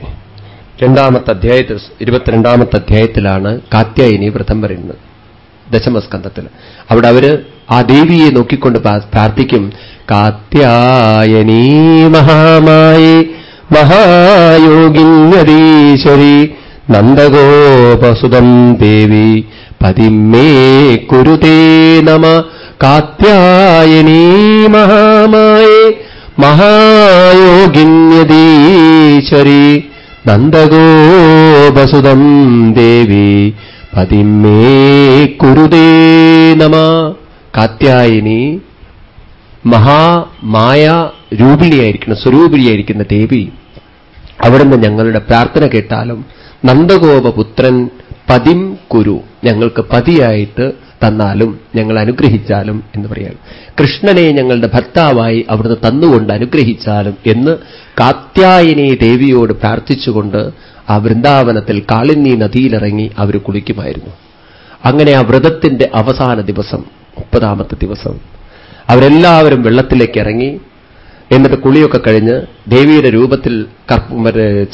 രണ്ടാമത്തെ അധ്യായത്തിൽ ഇരുപത്തിരണ്ടാമത്തെ അധ്യായത്തിലാണ് കാത്യായനി വ്രതം പറയുന്നത്. ദശമസ്കന്ധത്തിൽ. അവിടെ അവർ ആ ദേവിയെ നോക്കിക്കൊണ്ട് പ്രാർത്ഥിക്കും. കാത്യായനീ മഹാമായേ മഹായോഗിന്യതീശ്വരി നന്ദഗോപസുതം ദേവി പതിമേ കുരുതേ നമ. കാത്യായനീ മഹാമായേ മഹായോഗിന്യതീശ്വരി നന്ദഗോപസുതം ദേവി പതിമേ കുരുതേ നമ. കാത്യായനി മഹാമായ രൂപിണിയായിരിക്കുന്ന സ്വരൂപിണിയായിരിക്കുന്ന ദേവി. അവിടുന്ന് ഞങ്ങളുടെ പ്രാർത്ഥന കേട്ടാലും നന്ദഗോപപുത്രൻ പതിം കുരു ഞങ്ങൾക്ക് പതിയായിട്ട് തന്നാലും ഞങ്ങൾ അനുഗ്രഹിച്ചാലും എന്ന് പറയാം. കൃഷ്ണനെ ഞങ്ങളുടെ ഭർത്താവായി അവിടുന്ന് തന്നുകൊണ്ട് അനുഗ്രഹിച്ചാലും എന്ന് കാത്യായനി ദേവിയോട് പ്രാർത്ഥിച്ചുകൊണ്ട് ആ വൃന്ദാവനത്തിൽ കാളിന്നി നദിയിലിറങ്ങി അവർ കുളിക്കുമായിരുന്നു. അങ്ങനെ ആ വ്രതത്തിന്റെ അവസാന ദിവസം മുപ്പതാമത്തെ ദിവസം അവരെല്ലാവരും വെള്ളത്തിലേക്ക് ഇറങ്ങി എന്നിട്ട് കുളിയൊക്കെ കഴിഞ്ഞ് ദേവിയുടെ രൂപത്തിൽ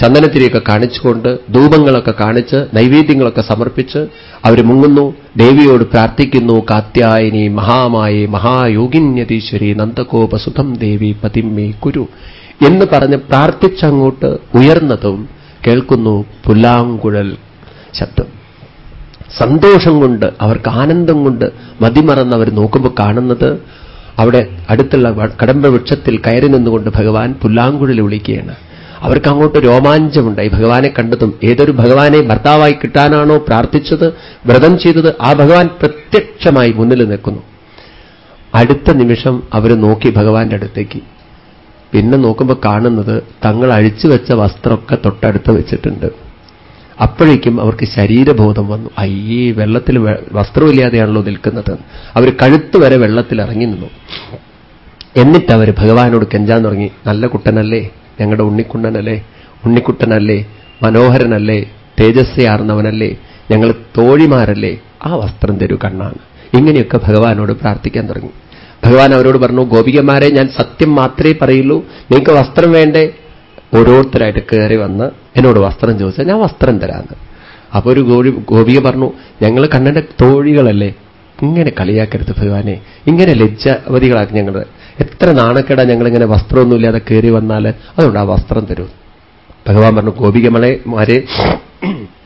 ചന്ദനത്തിരിയൊക്കെ കാണിച്ചുകൊണ്ട് ധൂപങ്ങളൊക്കെ കാണിച്ച് നൈവേദ്യങ്ങളൊക്കെ സമർപ്പിച്ച് അവർ മുങ്ങുന്നു. ദേവിയോട് പ്രാർത്ഥിക്കുന്നു കാത്യായനി മഹാമായി മഹായോഗിന്യതീശ്വരി നന്ദകോപസുധം ദേവി പതിമ്മേ കുരു എന്ന് പറഞ്ഞ് പ്രാർത്ഥിച്ചങ്ങോട്ട് ഉയർന്നതും കേൾക്കുന്നു പുല്ലാങ്കുഴൽ ശബ്ദം. സന്തോഷം കൊണ്ട് അവർക്ക് ആനന്ദം കൊണ്ട് മതിമറന്ന് അവർ നോക്കുമ്പോൾ കാണുന്നത് അവിടെ അടുത്തുള്ള കടമ്പ വൃക്ഷത്തിൽ കയറി നിന്നുകൊണ്ട് ഭഗവാൻ പുല്ലാങ്കുഴൽ വിളിക്കുകയാണ്. അവർക്ക് അങ്ങോട്ട് രോമാഞ്ചമുണ്ടായി ഭഗവാനെ കണ്ടതും ഏതൊരു ഭഗവാനെ ഭർത്താവായി കിട്ടാനാണോ പ്രാർത്ഥിച്ചത് വ്രതം ചെയ്തത് ആ ഭഗവാൻ പ്രത്യക്ഷമായി മുന്നിൽ നിൽക്കുന്നു. അടുത്ത നിമിഷം അവർ നോക്കി ഭഗവാന്റെ അടുത്തേക്ക്. പിന്നെ നോക്കുമ്പോൾ കാണുന്നത് തങ്ങൾ അഴിച്ചു വെച്ച വസ്ത്രമൊക്കെ തൊട്ടടുത്ത് വെച്ചിട്ടുണ്ട്. അപ്പോഴേക്കും അവർക്ക് ശരീരബോധം വന്നു. അയ്യേ വെള്ളത്തിൽ വസ്ത്രമില്ലാതെയാണല്ലോ നിൽക്കുന്നത്. അവർ കഴുത്ത് വരെ വെള്ളത്തിൽ ഇറങ്ങി നിന്നു. എന്നിട്ട് അവർ ഭഗവാനോട് കെഞ്ചാൻ തുടങ്ങി. നല്ല കുട്ടനല്ലേ ഞങ്ങളുടെ ഉണ്ണിക്കുണ്ണനല്ലേ ഉണ്ണിക്കുട്ടനല്ലേ മനോഹരനല്ലേ തേജസ്സയാർന്നവനല്ലേ ഞങ്ങൾ തോഴിമാരല്ലേ ആ വസ്ത്രം തരൂ കണ്ണാണ്. ഇങ്ങനെയൊക്കെ ഭഗവാനോട് പ്രാർത്ഥിക്കാൻ തുടങ്ങി. ഭഗവാൻ അവരോട് പറഞ്ഞു ഗോപികമാരെ ഞാൻ സത്യം മാത്രമേ പറയുള്ളൂ. നിങ്ങൾക്ക് വസ്ത്രം വേണ്ടേ? ഓരോരുത്തരായിട്ട് കയറി വന്ന് എന്നോട് വസ്ത്രം ചോദിച്ചാൽ ഞാൻ വസ്ത്രം തരാമെന്ന് അപ്പോൾ ഒരു ഗോപി ഗോപിക പറഞ്ഞു ഞങ്ങൾ കണ്ണന്റെ തോഴികളല്ലേ? ഇങ്ങനെ കളിയാക്കരുത് ഭഗവാനെ. ഇങ്ങനെ ലജ്ജാവതികളാക്കി ഞങ്ങൾ എത്ര നാണക്കേടാ ഞങ്ങളിങ്ങനെ വസ്ത്രമൊന്നുമില്ലാതെ കയറി വന്നാൽ അതുകൊണ്ട് ആ വസ്ത്രം തരൂ. ഭഗവാൻ പറഞ്ഞു ഗോപികമളെ മാരെ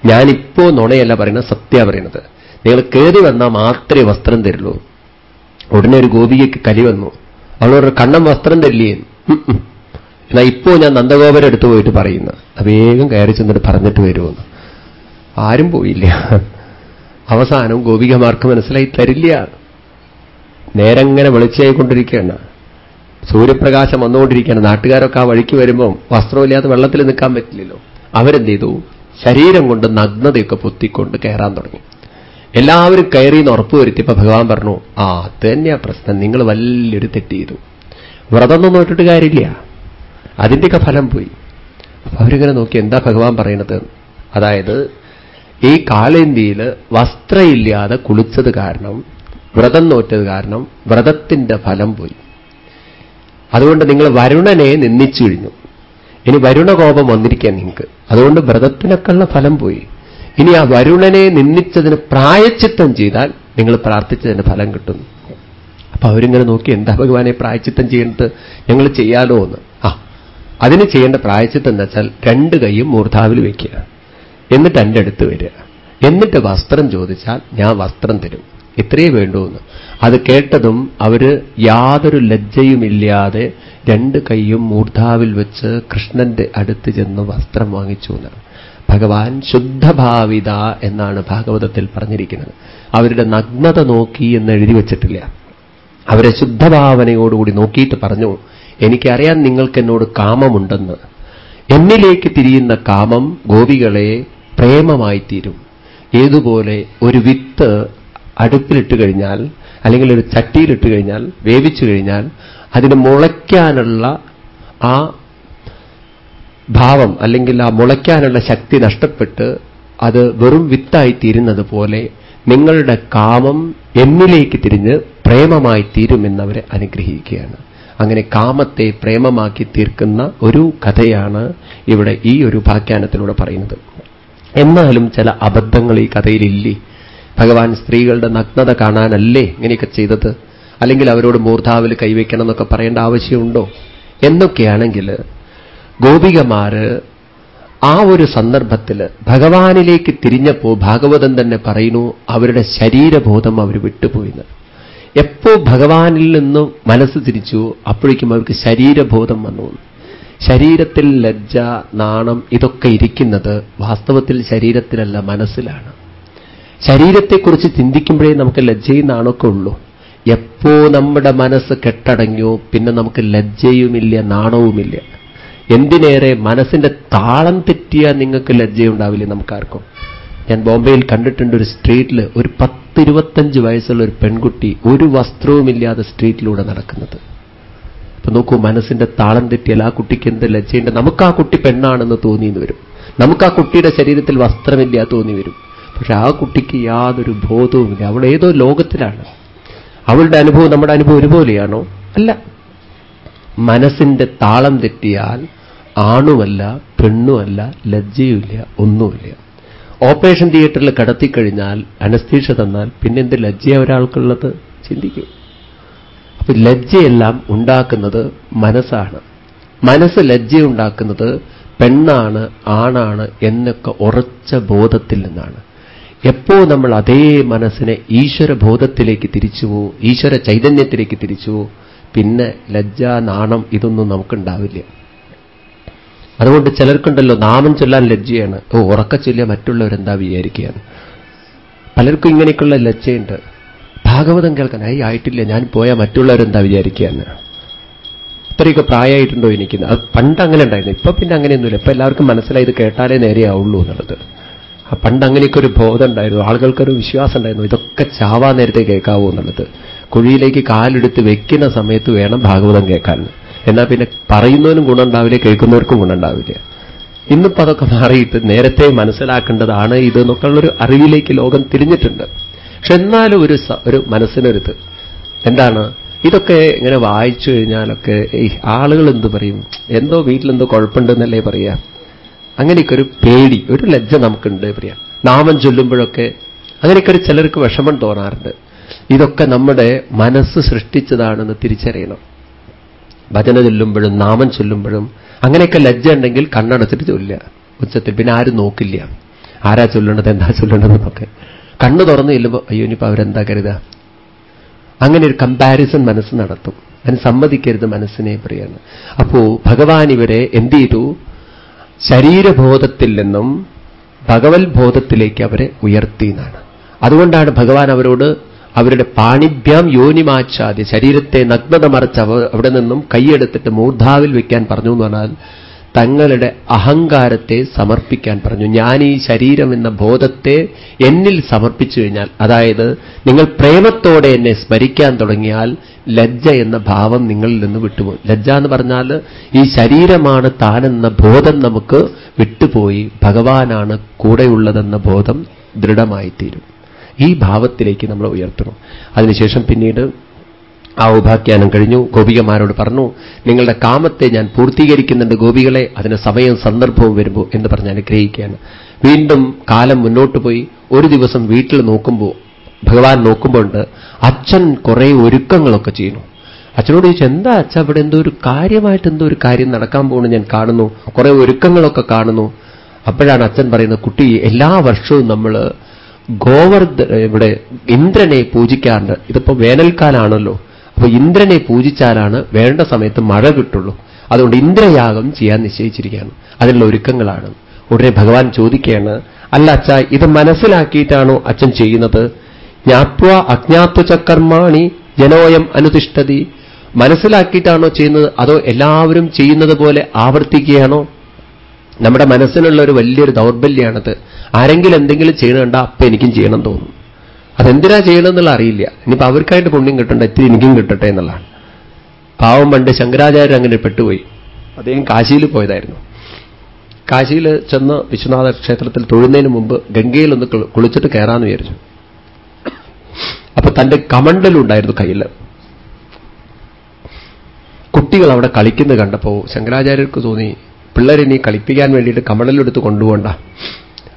ഞാനിപ്പോ നുണയല്ല പറയുന്നത് സത്യ പറയുന്നത്. നിങ്ങൾ കയറി വന്നാൽ മാത്രമേ വസ്ത്രം തരുള്ളൂ. ഉടനെ ഒരു ഗോപികയ്ക്ക് കലി വന്നു. അവളോട് കണ്ണം വസ്ത്രം തരില്ലേ? എന്നാൽ ഇപ്പോ ഞാൻ നന്ദഗോപുരം എടുത്തു പോയിട്ട് പറയുന്നു. വേഗം കയറി ചെന്നിട്ട് പറഞ്ഞിട്ട് വരുമെന്ന് ആരും പോയില്ല. അവസാനം ഗോപികമാർക്ക് മനസ്സിലായി തരില്ല. നേരങ്ങനെ വെളിച്ചായിക്കൊണ്ടിരിക്കുകയാണ് സൂര്യപ്രകാശം വന്നുകൊണ്ടിരിക്കുകയാണ്. നാട്ടുകാരൊക്കെ ആ വഴിക്ക് വരുമ്പോൾ വസ്ത്രമില്ലാതെ വെള്ളത്തിൽ നിൽക്കാൻ പറ്റില്ലല്ലോ. അവരെന്ത് ചെയ്തു ശരീരം കൊണ്ട് നഗ്നതയൊക്കെ പൊത്തിക്കൊണ്ട് കയറാൻ തുടങ്ങി. എല്ലാവരും കയറിയെന്ന് ഉറപ്പ് വരുത്തിയപ്പോൾ ഭഗവാൻ പറഞ്ഞു ആ അത് തന്നെയാ പ്രശ്നം. നിങ്ങൾ വലിയൊരു തെറ്റ് ചെയ്തു. വ്രതമൊന്നും നോട്ടിട്ട് കാര്യമില്ല. അതിന്റെയൊക്കെ ഫലം പോയി. അപ്പൊ അവരിങ്ങനെ നോക്കി എന്താ ഭഗവാൻ പറയണത് അതായത് ഈ കാളേന്തിയിൽ വസ്ത്രമില്ലാതെ കുളിച്ചത് കാരണം വ്രതം നോറ്റത് കാരണം വ്രതത്തിന്റെ ഫലം പോയി. അതുകൊണ്ട് നിങ്ങൾ വരുണനെ നിന്ദിച്ചു കഴിഞ്ഞു. ഇനി വരുണകോപം വന്നിരിക്കാൻ നിങ്ങൾക്ക്. അതുകൊണ്ട് വ്രതത്തിനൊക്കെയുള്ള ഫലം പോയി. ഇനി ആ വരുണനെ നിന്ദിച്ചതിന് പ്രായച്ചിത്തം ചെയ്താൽ നിങ്ങൾ പ്രാർത്ഥിച്ചതിന് ഫലം കിട്ടുന്നു. അപ്പൊ അവരിങ്ങനെ നോക്കി എന്താ ഭഗവാനെ പ്രായച്ചിത്തം ചെയ്യേണ്ടത് ഞങ്ങൾ ചെയ്യാലോ എന്ന്. അതിന് ചെയ്യേണ്ട പ്രായച്ചിത്തം എന്ന് വെച്ചാൽ രണ്ട് കൈയും മൂർധാവിൽ വയ്ക്കുക എന്നിട്ട് എന്റെ അടുത്ത് വരിക. എന്നിട്ട് വസ്ത്രം ചോദിച്ചാൽ ഞാൻ വസ്ത്രം തരും. ഇത്രയേ വേണ്ടൂന്ന് അത് കേട്ടതും അവർ യാതൊരു ലജ്ജയുമില്ലാതെ രണ്ട് കൈയും മൂർധാവിൽ വെച്ച് കൃഷ്ണന്റെ അടുത്ത് ചെന്ന് വസ്ത്രം വാങ്ങിച്ചു എന്നാണ്. ഭഗവാൻ ശുദ്ധഭാവിത എന്നാണ് ഭാഗവതത്തിൽ പറഞ്ഞിരിക്കുന്നത്. അവരുടെ നഗ്നത നോക്കി എന്ന് എഴുതി വച്ചിട്ടില്ല. അവരെ ശുദ്ധഭാവനയോടുകൂടി നോക്കിയിട്ട് പറഞ്ഞു. എനിക്കറിയാൻ നിങ്ങൾക്ക് എന്നോട് കാമമുണ്ടെന്ന്. എന്നിലേക്ക് തിരിയുന്ന കാമം ഗോപികളെ പ്രേമമായി തീരും ഏതുപോലെ ഒരു വിത്ത് അടുപ്പിലിട്ട് കഴിഞ്ഞാൽ അല്ലെങ്കിൽ ഒരു ചട്ടിയിലിട്ട് കഴിഞ്ഞാൽ വേവിച്ചു കഴിഞ്ഞാൽ അതിന് മുളയ്ക്കാനുള്ള ആ ഭാവം അല്ലെങ്കിൽ ആ മുളയ്ക്കാനുള്ള ശക്തി നഷ്ടപ്പെട്ട് അത് വെറും വിത്തായി തീരുന്നത് പോലെ നിങ്ങളുടെ കാമം എന്നിലേക്ക് തിരിഞ്ഞ് പ്രേമമായി തീരുമെന്നവരെ അനുഗ്രഹിക്കുകയാണ്. അങ്ങനെ കാമത്തെ പ്രേമമാക്കി തീർക്കുന്ന ഒരു കഥയാണ് ഇവിടെ ഈ ഒരു ഉപാഖ്യാനത്തിലൂടെ പറയുന്നത്. എന്നാലും ചില അബദ്ധങ്ങൾ ഈ കഥയിലില്ലേ? ഭഗവാൻ സ്ത്രീകളുടെ നഗ്നത കാണാനല്ലേ ഇങ്ങനെയൊക്കെ ചെയ്തത്? അല്ലെങ്കിൽ അവരോട് മൂർധാവിൽ കൈവയ്ക്കണം എന്നൊക്കെ പറയേണ്ട ആവശ്യമുണ്ടോ? എന്നൊക്കെയാണെങ്കിൽ ഗോപികമാര് ആ ഒരു സന്ദർഭത്തിൽ ഭഗവാനിലേക്ക് തിരിഞ്ഞപ്പോ ഭാഗവതം തന്നെ പറയുന്നു അവരുടെ ശരീരബോധം അവർ വിട്ടുപോയിന്ന്. എപ്പോ ഭഗവാനിൽ നിന്ന് മനസ്സ് തിരിച്ചു അപ്പോഴേക്കും അവർക്ക് ശരീരബോധം വന്നു. ശരീരത്തിൽ ലജ്ജ നാണം ഇതൊക്കെ ഇരിക്കുന്നത് വാസ്തവത്തിൽ ശരീരത്തിലല്ല മനസ്സിലാണ്. ശരീരത്തെക്കുറിച്ച് ചിന്തിക്കുമ്പോഴേ നമുക്ക് ലജ്ജയും നാണമൊക്കെ ഉള്ളൂ. എപ്പോ നമ്മുടെ മനസ്സ് കെട്ടടങ്ങിയോ പിന്നെ നമുക്ക് ലജ്ജയുമില്ല നാണവുമില്ല. എന്തിനേറെ മനസ്സിന്റെ താളം തെറ്റിയാൽ നിങ്ങൾക്ക് ലജ്ജയുണ്ടാവില്ലേ നമുക്കാർക്കും. ഞാൻ ബോംബെയിൽ കണ്ടിട്ടുണ്ട് ഒരു സ്ട്രീറ്റിൽ ഒരു പത്തിരുപത്തഞ്ച് വയസ്സുള്ള ഒരു പെൺകുട്ടി ഒരു വസ്ത്രവുമില്ലാതെ സ്ട്രീറ്റിലൂടെ നടക്കുന്നത്. അപ്പൊ നോക്കൂ മനസ്സിന്റെ താളം തെറ്റിയാൽ ആ കുട്ടിക്ക് എന്ത് ലജ്ജയുണ്ട്? നമുക്ക് ആ കുട്ടി പെണ്ണാണെന്ന് തോന്നിയെന്ന് വരും. നമുക്ക് ആ കുട്ടിയുടെ ശരീരത്തിൽ വസ്ത്രമില്ല തോന്നി വരും. പക്ഷെ ആ കുട്ടിക്ക് യാതൊരു ബോധവുമില്ല. അവൾ ഏതോ ലോകത്തിലാണ്. അവളുടെ അനുഭവം നമ്മുടെ അനുഭവം ഒരുപോലെയാണോ? അല്ല. മനസ്സിന്റെ താളം തെറ്റിയാൽ ആണുമല്ല പെണ്ണുമല്ല ലജ്ജയുമില്ല ഒന്നുമില്ല. ഓപ്പറേഷൻ തിയേറ്ററിൽ കടത്തിക്കഴിഞ്ഞാൽ അനസ്തീഷ തന്നാൽ പിന്നെന്ത് ലജ്ജ ഒരാൾക്കുള്ളത്? ചിന്തിക്കും. അപ്പൊ ലജ്ജയെല്ലാം ഉണ്ടാക്കുന്നത് മനസ്സാണ്. മനസ്സ് ലജ്ജയുണ്ടാക്കുന്നത് പെണ്ണാണ് ആണാണ് എന്നൊക്കെ ഉറച്ച ബോധത്തിൽ നിന്നാണ്. എപ്പോ നമ്മൾ അതേ മനസ്സിനെ ഈശ്വര ബോധത്തിലേക്ക് തിരിച്ചുവോ ഈശ്വര ചൈതന്യത്തിലേക്ക് തിരിച്ചുവോ പിന്നെ ലജ്ജ നാണം ഇതൊന്നും നമുക്കുണ്ടാവില്ല. അതുകൊണ്ട് ചിലർക്കുണ്ടല്ലോ നാമം ചൊല്ലാൻ ലജ്ജയാണ്. ഓ ഉറക്ക ചൊല്ലിയ മറ്റുള്ളവരെന്താ വിചാരിക്കുകയാണ്? പലർക്കും ഇങ്ങനെയൊക്കെയുള്ള ലജ്ജയുണ്ട്. ഭാഗവതം കേൾക്കാൻ അയ്യ ആയിട്ടില്ല ഞാൻ പോയാൽ മറ്റുള്ളവരെന്താ വിചാരിക്കുകയാണ്? ഇത്രയൊക്കെ പ്രായമായിട്ടുണ്ടോ എനിക്ക്? പണ്ട് അങ്ങനെ ഉണ്ടായിരുന്നു. ഇപ്പൊ പിന്നെ അങ്ങനെയൊന്നുമില്ല. ഇപ്പൊ എല്ലാവർക്കും മനസ്സിലായി ഇത് കേട്ടാലേ നേരെയാവുള്ളൂ എന്നുള്ളത്. ആ പണ്ട് അങ്ങനെയൊക്കെ ഒരു ബോധം ഉണ്ടായിരുന്നു. ആളുകൾക്കൊരു വിശ്വാസം ഉണ്ടായിരുന്നു. ഇതൊക്കെ ചാവാ നേരത്തെ കേൾക്കാവൂ എന്നുള്ളത്. കുഴിയിലേക്ക് കാലെടുത്ത് വെക്കുന്ന സമയത്ത് വേണം ഭാഗവതം കേൾക്കാൻ. എന്നാൽ പിന്നെ പറയുന്നവനും ഗുണമുണ്ടാവില്ല കേൾക്കുന്നവർക്കും ഗുണമുണ്ടാവില്ല. ഇന്നിപ്പോ അതൊക്കെ മാറിയിട്ട് നേരത്തെ മനസ്സിലാക്കേണ്ടതാണ് ഇത് എന്നൊക്കെയുള്ളൊരു അറിവിലേക്ക് ലോകം തിരിഞ്ഞിട്ടുണ്ട്. പക്ഷെ എന്നാലും ഒരു ഒരു മനസ്സിനൊരിത്. എന്താണ്? ഇതൊക്കെ ഇങ്ങനെ വായിച്ചു കഴിഞ്ഞാലൊക്കെ ഈ ആളുകൾ എന്ത് പറയും? എന്തോ വീട്ടിലെന്തോ കുഴപ്പമുണ്ടെന്നല്ലേ പറയാ? അങ്ങനെയൊക്കെ ഒരു പേടി ഒരു ലജ്ജ നമുക്കുണ്ട് പറയാം നാമം ചൊല്ലുമ്പോഴൊക്കെ അങ്ങനെയൊക്കെ ഒരു ചിലർക്ക് വിഷമം തോന്നാറുണ്ട്. ഇതൊക്കെ നമ്മുടെ മനസ്സ് സൃഷ്ടിച്ചതാണെന്ന് തിരിച്ചറിയണം. ഭജന ചൊല്ലുമ്പോഴും നാമം ചൊല്ലുമ്പോഴും അങ്ങനെയൊക്കെ ലജ്ജ ഉണ്ടെങ്കിൽ കണ്ണടച്ചിട്ട് ചൊല്ലുക. ഉച്ചത്തിൽ പിന്നെ ആരും നോക്കില്ല. ആരാ ചൊല്ലേണ്ടത് എന്താ ചൊല്ലേണ്ടതെന്നൊക്കെ കണ്ണ് തുറന്നു ചെല്ലുമ്പോൾ അയ്യോ ഇനിയിപ്പോൾ അവരെന്താ കരുതുക അങ്ങനെ ഒരു കമ്പാരിസൺ മനസ്സ് നടത്തും. അതിന് സമ്മതിക്കരുത് മനസ്സിനെ പറയാണ്. അപ്പോ ഭഗവാൻ ഇവരെ എന്ത് ചെയ്തു? ശരീരബോധത്തിൽ നിന്നും ഭഗവത് ബോധത്തിലേക്ക് അവരെ ഉയർത്തി എന്നാണ്. അതുകൊണ്ടാണ് ഭഗവാൻ അവരോട് അവരുടെ പാണിഭ്യാം യോനിമാച്ചാതി ശരീരത്തെ നഗ്നത മറച്ച് അവിടെ നിന്നും കൈയെടുത്തിട്ട് മൂർധാവിൽ വയ്ക്കാൻ പറഞ്ഞു എന്ന് പറഞ്ഞാൽ തങ്ങളുടെ അഹങ്കാരത്തെ സമർപ്പിക്കാൻ പറഞ്ഞു. ഞാൻ ഈ ശരീരം എന്ന ബോധത്തെ എന്നിൽ സമർപ്പിച്ചു കഴിഞ്ഞാൽ അതായത് നിങ്ങൾ പ്രേമത്തോടെ എന്നെ സ്മരിക്കാൻ തുടങ്ങിയാൽ ലജ്ജ എന്ന ഭാവം നിങ്ങളിൽ നിന്ന് വിട്ടുപോയി. ലജ്ജ എന്ന് പറഞ്ഞാൽ ഈ ശരീരമാണ് താനെന്ന ബോധം നമുക്ക് വിട്ടുപോയി. ഭഗവാനാണ് കൂടെയുള്ളതെന്ന ബോധം ദൃഢമായിത്തീരും. ഈ ഭാവത്തിലേക്ക് നമ്മൾ ഉയർത്തണം. അതിനുശേഷം പിന്നീട് ആ ഉപാഖ്യാനം കഴിഞ്ഞു. ഗോപികമാരോട് പറഞ്ഞു നിങ്ങളുടെ കാമത്തെ ഞാൻ പൂർത്തീകരിക്കുന്നുണ്ട് ഗോപികളെ. അതിന് സമയം സന്ദർഭവും വരുമ്പോൾ എന്ന് പറഞ്ഞ് അനുഗ്രഹിക്കുകയാണ്. വീണ്ടും കാലം മുന്നോട്ട് പോയി. ഒരു ദിവസം വീട്ടിൽ നോക്കുമ്പോൾ ഭഗവാൻ നോക്കുമ്പോൾ അച്ഛൻ കുറേ ഒരുക്കങ്ങളൊക്കെ ചെയ്യുന്നു. അച്ഛനോട് ചോദിച്ചു എന്താ അച്ഛ അവിടെ എന്തോ ഒരു കാര്യമായിട്ട് എന്തോ ഒരു കാര്യം നടക്കാൻ പോകുന്നു ഞാൻ കാണുന്നു. കുറേ ഒരുക്കങ്ങളൊക്കെ കാണുന്നു. അപ്പോഴാണ് അച്ഛൻ പറയുന്നത് കുട്ടി എല്ലാ വർഷവും നമ്മൾ ഗോവർദ്ധ ഇവിടെ ഇന്ദ്രനെ പൂജിക്കാറുണ്ട്. ഇതിപ്പോ വേനൽക്കാലാണല്ലോ. അപ്പൊ ഇന്ദ്രനെ പൂജിച്ചാലാണ് വേണ്ട സമയത്ത് മഴ കിട്ടുള്ളൂ. അതുകൊണ്ട് ഇന്ദ്രയാഗം ചെയ്യാൻ നിശ്ചയിച്ചിരിക്കുകയാണ്. അതിനുള്ള ഒരുക്കങ്ങളാണ്. ഉടനെ ഭഗവാൻ ചോദിക്കുകയാണ് അല്ല അച്ഛ ഇത് മനസ്സിലാക്കിയിട്ടാണോ അച്ഛൻ ചെയ്യുന്നത്? ജ്ഞാത്വ അജ്ഞാത്വചക്കർമാണി ജനോയം അനുതിഷ്ഠതി. മനസ്സിലാക്കിയിട്ടാണോ ചെയ്യുന്നത്? അതോ എല്ലാവരും ചെയ്യുന്നത് പോലെ ആവർത്തിക്കുകയാണോ? നമ്മുടെ മനസ്സിനുള്ള ഒരു വലിയൊരു ദൗർബല്യമാണത് ആരെങ്കിലും എന്തെങ്കിലും ചെയ്യണണ്ട അപ്പം എനിക്കും ചെയ്യണം തോന്നും. അതെന്തിനാ ചെയ്യണമെന്നുള്ള അറിയില്ല. ഇനിയിപ്പോൾ അവർക്കായിട്ട് പുണ്യം കിട്ടണ്ട ഇത്തിരി എനിക്കും കിട്ടട്ടെ എന്നുള്ളതാണ്. പാവം പണ്ട് ശങ്കരാചാര്യർ അങ്ങനെ പെട്ടുപോയി. അദ്ദേഹം കാശിയിൽ പോയതായിരുന്നു. കാശിയിൽ ചെന്ന് വിശ്വനാഥ ക്ഷേത്രത്തിൽ തൊഴുന്നതിന് മുമ്പ് ഗംഗയിൽ ഒന്ന് കുളിച്ചിട്ട് കയറാമെന്ന് വിചാരിച്ചു. അപ്പൊ തന്റെ കമണ്ടലുണ്ടായിരുന്നു കയ്യിൽ കുട്ടികൾ അവിടെ കളിക്കുന്നത് കണ്ടപ്പോ ശങ്കരാചാര്യർക്ക് തോന്നി പിള്ളേരിനി കളിപ്പിക്കാൻ വേണ്ടിയിട്ട് കമണ്ടലെടുത്ത് കൊണ്ടുപോകണ്ട.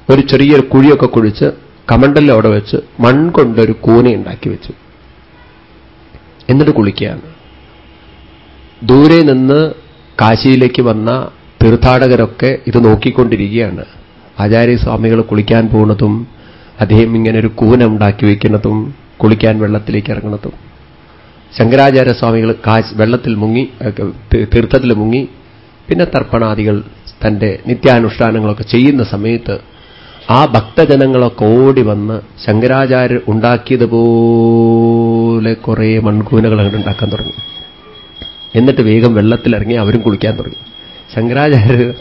ഒരു ചെറിയൊരു കുഴിയൊക്കെ കുഴിച്ച് കമണ്ടലിൽ അവിടെ വെച്ച് മൺകൊണ്ടൊരു കൂന ഉണ്ടാക്കി വെച്ചു. എന്നിട്ട് കുളിക്കുകയാണ്. ദൂരെ നിന്ന് കാശിയിലേക്ക് വന്ന തീർത്ഥാടകരൊക്കെ ഇത് നോക്കിക്കൊണ്ടിരിക്കുകയാണ്. ആചാര്യസ്വാമികൾ കുളിക്കാൻ പോകുന്നതും അദ്ദേഹം ഇങ്ങനെ ഒരു കൂന ഉണ്ടാക്കി വയ്ക്കുന്നതും കുളിക്കാൻ വെള്ളത്തിലേക്ക് ഇറങ്ങുന്നതും. ശങ്കരാചാര്യസ്വാമികൾ കാശ് വെള്ളത്തിൽ മുങ്ങി തീർത്ഥത്തിൽ മുങ്ങി പിന്നെ തർപ്പണാദികൾ തന്റെ നിത്യാനുഷ്ഠാനങ്ങളൊക്കെ ചെയ്യുന്ന സമയത്ത് ആ ഭക്തജനങ്ങളൊക്കെ ഓടി വന്ന് ശങ്കരാചാര്യർ ഉണ്ടാക്കിയതുപോലെ കുറേ മൺകൂനകൾ അങ്ങോട്ട് ഉണ്ടാക്കാൻ തുടങ്ങി. എന്നിട്ട് വേഗം വെള്ളത്തിലിറങ്ങി അവരും കുളിക്കാൻ തുടങ്ങി. ശങ്കരാചാര്യർ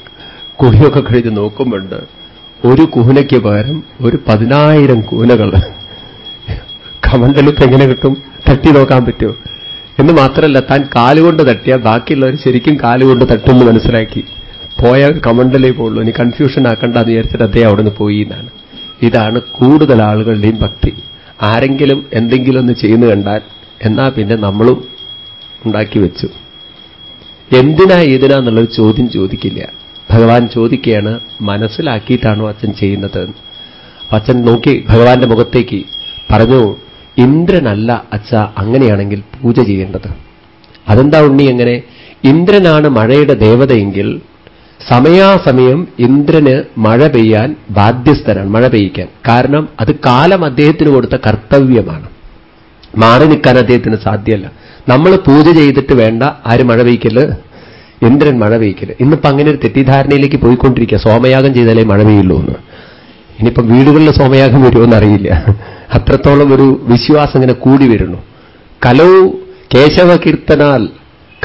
കുളിയൊക്കെ കഴിഞ്ഞ് നോക്കുമ്പോണ്ട് ഒരു കൂനയ്ക്ക് പകരം ഒരു പതിനായിരം കൂനകൾ കമണ്ടലിപ്പ് എങ്ങനെ കിട്ടും? തട്ടി നോക്കാൻ പറ്റുമോ? എന്ന് മാത്രമല്ല താൻ കാലുകൊണ്ട് തട്ടിയാൽ ബാക്കിയുള്ളവർ ശരിക്കും കാലുകൊണ്ട് തട്ടുമെന്ന് മനസ്സിലാക്കി. പോയ കമണ്ടലേ പോകുള്ളൂ ഇനി കൺഫ്യൂഷൻ ആക്കണ്ടെന്ന് വിചാരിച്ചിട്ട് അദ്ദേഹം അവിടുന്ന് പോയി എന്നാണ്. ഇതാണ് കൂടുതൽ ആളുകളുടെയും ഭക്തി. ആരെങ്കിലും എന്തെങ്കിലും ഒന്ന് ചെയ്യുന്നു കണ്ടാൽ എന്നാ പിന്നെ നമ്മളും ഉണ്ടാക്കി വെച്ചു. എന്തിനാ ഏതിനാ എന്നുള്ളൊരു ചോദ്യം ചോദിക്കില്ല. ഭഗവാൻ ചോദിക്കുകയാണ് മനസ്സിലാക്കിയിട്ടാണോ അച്ഛൻ ചെയ്യുന്നത് അച്ഛൻ നോക്കി ഭഗവാന്റെ മുഖത്തേക്ക് പറഞ്ഞു ഇന്ദ്രനല്ല അച്ഛ അങ്ങനെയാണെങ്കിൽ പൂജ ചെയ്യേണ്ടത്. അതെന്താ ഉണ്ണി എങ്ങനെ? ഇന്ദ്രനാണ് മഴയുടെ ദേവതയെങ്കിൽ സമയാസമയം ഇന്ദ്രന് മഴ പെയ്യാൻ ബാധ്യസ്ഥനാണ് മഴ പെയ്യിക്കാൻ. കാരണം അത് കാലം അദ്ദേഹത്തിന് കൊടുത്ത കർത്തവ്യമാണ്. മാറി നിൽക്കാൻ അദ്ദേഹത്തിന് സാധ്യമല്ല. നമ്മൾ പൂജ ചെയ്തിട്ട് വേണ്ട ആര് മഴ പെയ്ക്കൽ? ഇന്ദ്രൻ മഴ പെയ്ക്കൽ ഇന്നിപ്പോ അങ്ങനെ ഒരു തെറ്റിദ്ധാരണയിലേക്ക് പോയിക്കൊണ്ടിരിക്കുക. സോമയാഗം ചെയ്താലേ മഴ പെയ്യുള്ളൂ എന്ന് ഇനിയിപ്പം വീടുകളിൽ സോമയാഗം വരുമോ അറിയില്ല. അത്രത്തോളം ഒരു വിശ്വാസം ഇങ്ങനെ കൂടി വരുന്നു. കലവു കേശവ കീർത്തനാൽ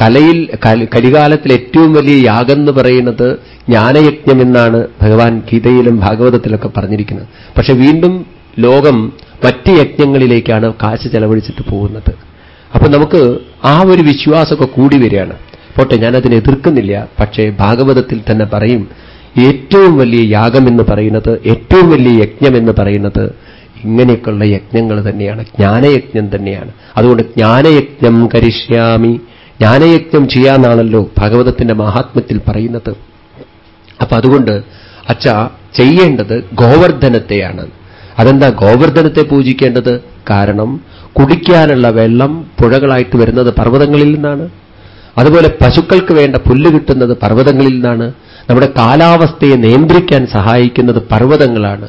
കലയിൽ കലികാലത്തിൽ ഏറ്റവും വലിയ യാഗം എന്ന് പറയുന്നത് ജ്ഞാനയജ്ഞം എന്നാണ് ഭഗവാൻ ഗീതയിലും ഭാഗവതത്തിലൊക്കെ പറഞ്ഞിരിക്കുന്നത്. പക്ഷെ വീണ്ടും ലോകം മറ്റ് യജ്ഞങ്ങളിലേക്കാണ് കാശ് ചെലവഴിച്ചിട്ട് പോകുന്നത്. അപ്പൊ നമുക്ക് ആ ഒരു വിശ്വാസമൊക്കെ കൂടി വരികയാണ്. പോട്ടെ ഞാനതിനെ എതിർക്കുന്നില്ല. പക്ഷേ ഭാഗവതത്തിൽ തന്നെ പറയും ഏറ്റവും വലിയ യാഗം എന്ന് പറയുന്നത് ഏറ്റവും വലിയ യജ്ഞം എന്ന് പറയുന്നത് ഇങ്ങനെയൊക്കെയുള്ള യജ്ഞങ്ങൾ തന്നെയാണ്. ജ്ഞാനയജ്ഞം തന്നെയാണ്. അതുകൊണ്ട് ജ്ഞാനയജ്ഞം കരിഷ്യാമി. ജ്ഞാനയജ്ഞം ചെയ്യാന്നാണല്ലോ ഭാഗവതത്തിന്റെ മഹാത്മ്യത്തിൽ പറയുന്നത്. അപ്പൊ അതുകൊണ്ട് അച്ഛ ചെയ്യേണ്ടത് ഗോവർദ്ധനത്തെയാണ്. അതെന്താ ഗോവർദ്ധനത്തെ പൂജിക്കേണ്ടത്? കാരണം കുടിക്കാനുള്ള വെള്ളം പുഴകളായിട്ട് വരുന്നത് പർവതങ്ങളിൽ നിന്നാണ്. അതുപോലെ പശുക്കൾക്ക് വേണ്ട പുല്ല് കിട്ടുന്നത് പർവതങ്ങളിൽ നിന്നാണ്. നമ്മുടെ കാലാവസ്ഥയെ നിയന്ത്രിക്കാൻ സഹായിക്കുന്നത് പർവതങ്ങളാണ്.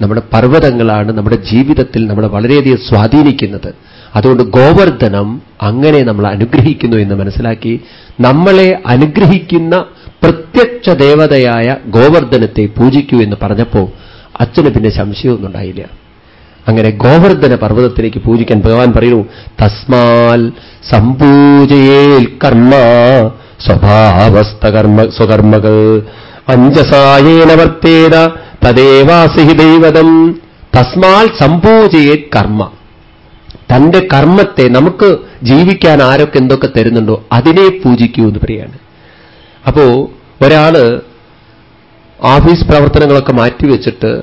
നമ്മുടെ പർവതങ്ങളാണ് നമ്മുടെ ജീവിതത്തിൽ നമ്മളെ വളരെയധികം സ്വാധീനിക്കുന്നത്. അതുകൊണ്ട് ഗോവർദ്ധനം അങ്ങനെ നമ്മൾ അനുഗ്രഹിക്കുന്നു എന്ന് മനസ്സിലാക്കി നമ്മളെ അനുഗ്രഹിക്കുന്ന പ്രത്യക്ഷ ദേവതയായ ഗോവർദ്ധനത്തെ പൂജിക്കൂ എന്ന് പറഞ്ഞപ്പോൾ അച്ഛന് പിന്നെ സംശയമൊന്നും ഉണ്ടായില്ല. അങ്ങനെ ഗോവർദ്ധന പർവതത്തിലേക്ക് പൂജിക്കാൻ ഭഗവാൻ പറയുന്നു തസ്മാൽ സമ്പൂജയേൽ കർമ്മ സ്വഭാവസ്ഥകർമ്മ സ്വകർമ്മകൾ. അഞ്ചസായേന വർത്തേത തദേവാസി ദൈവതം. തസ്മാൽ സംഭോജയേ കർമ്മ. തന്റെ കർമ്മത്തെ നമുക്ക് ജീവിക്കാൻ ആരൊക്കെ എന്തൊക്കെ തരുന്നുണ്ടോ അതിനെ പൂജിക്കൂ എന്ന് പറയാണ്. അപ്പോ ഒരാൾ ഓഫീസ് പ്രവർത്തനങ്ങളൊക്കെ മാറ്റിവെച്ചിട്ട്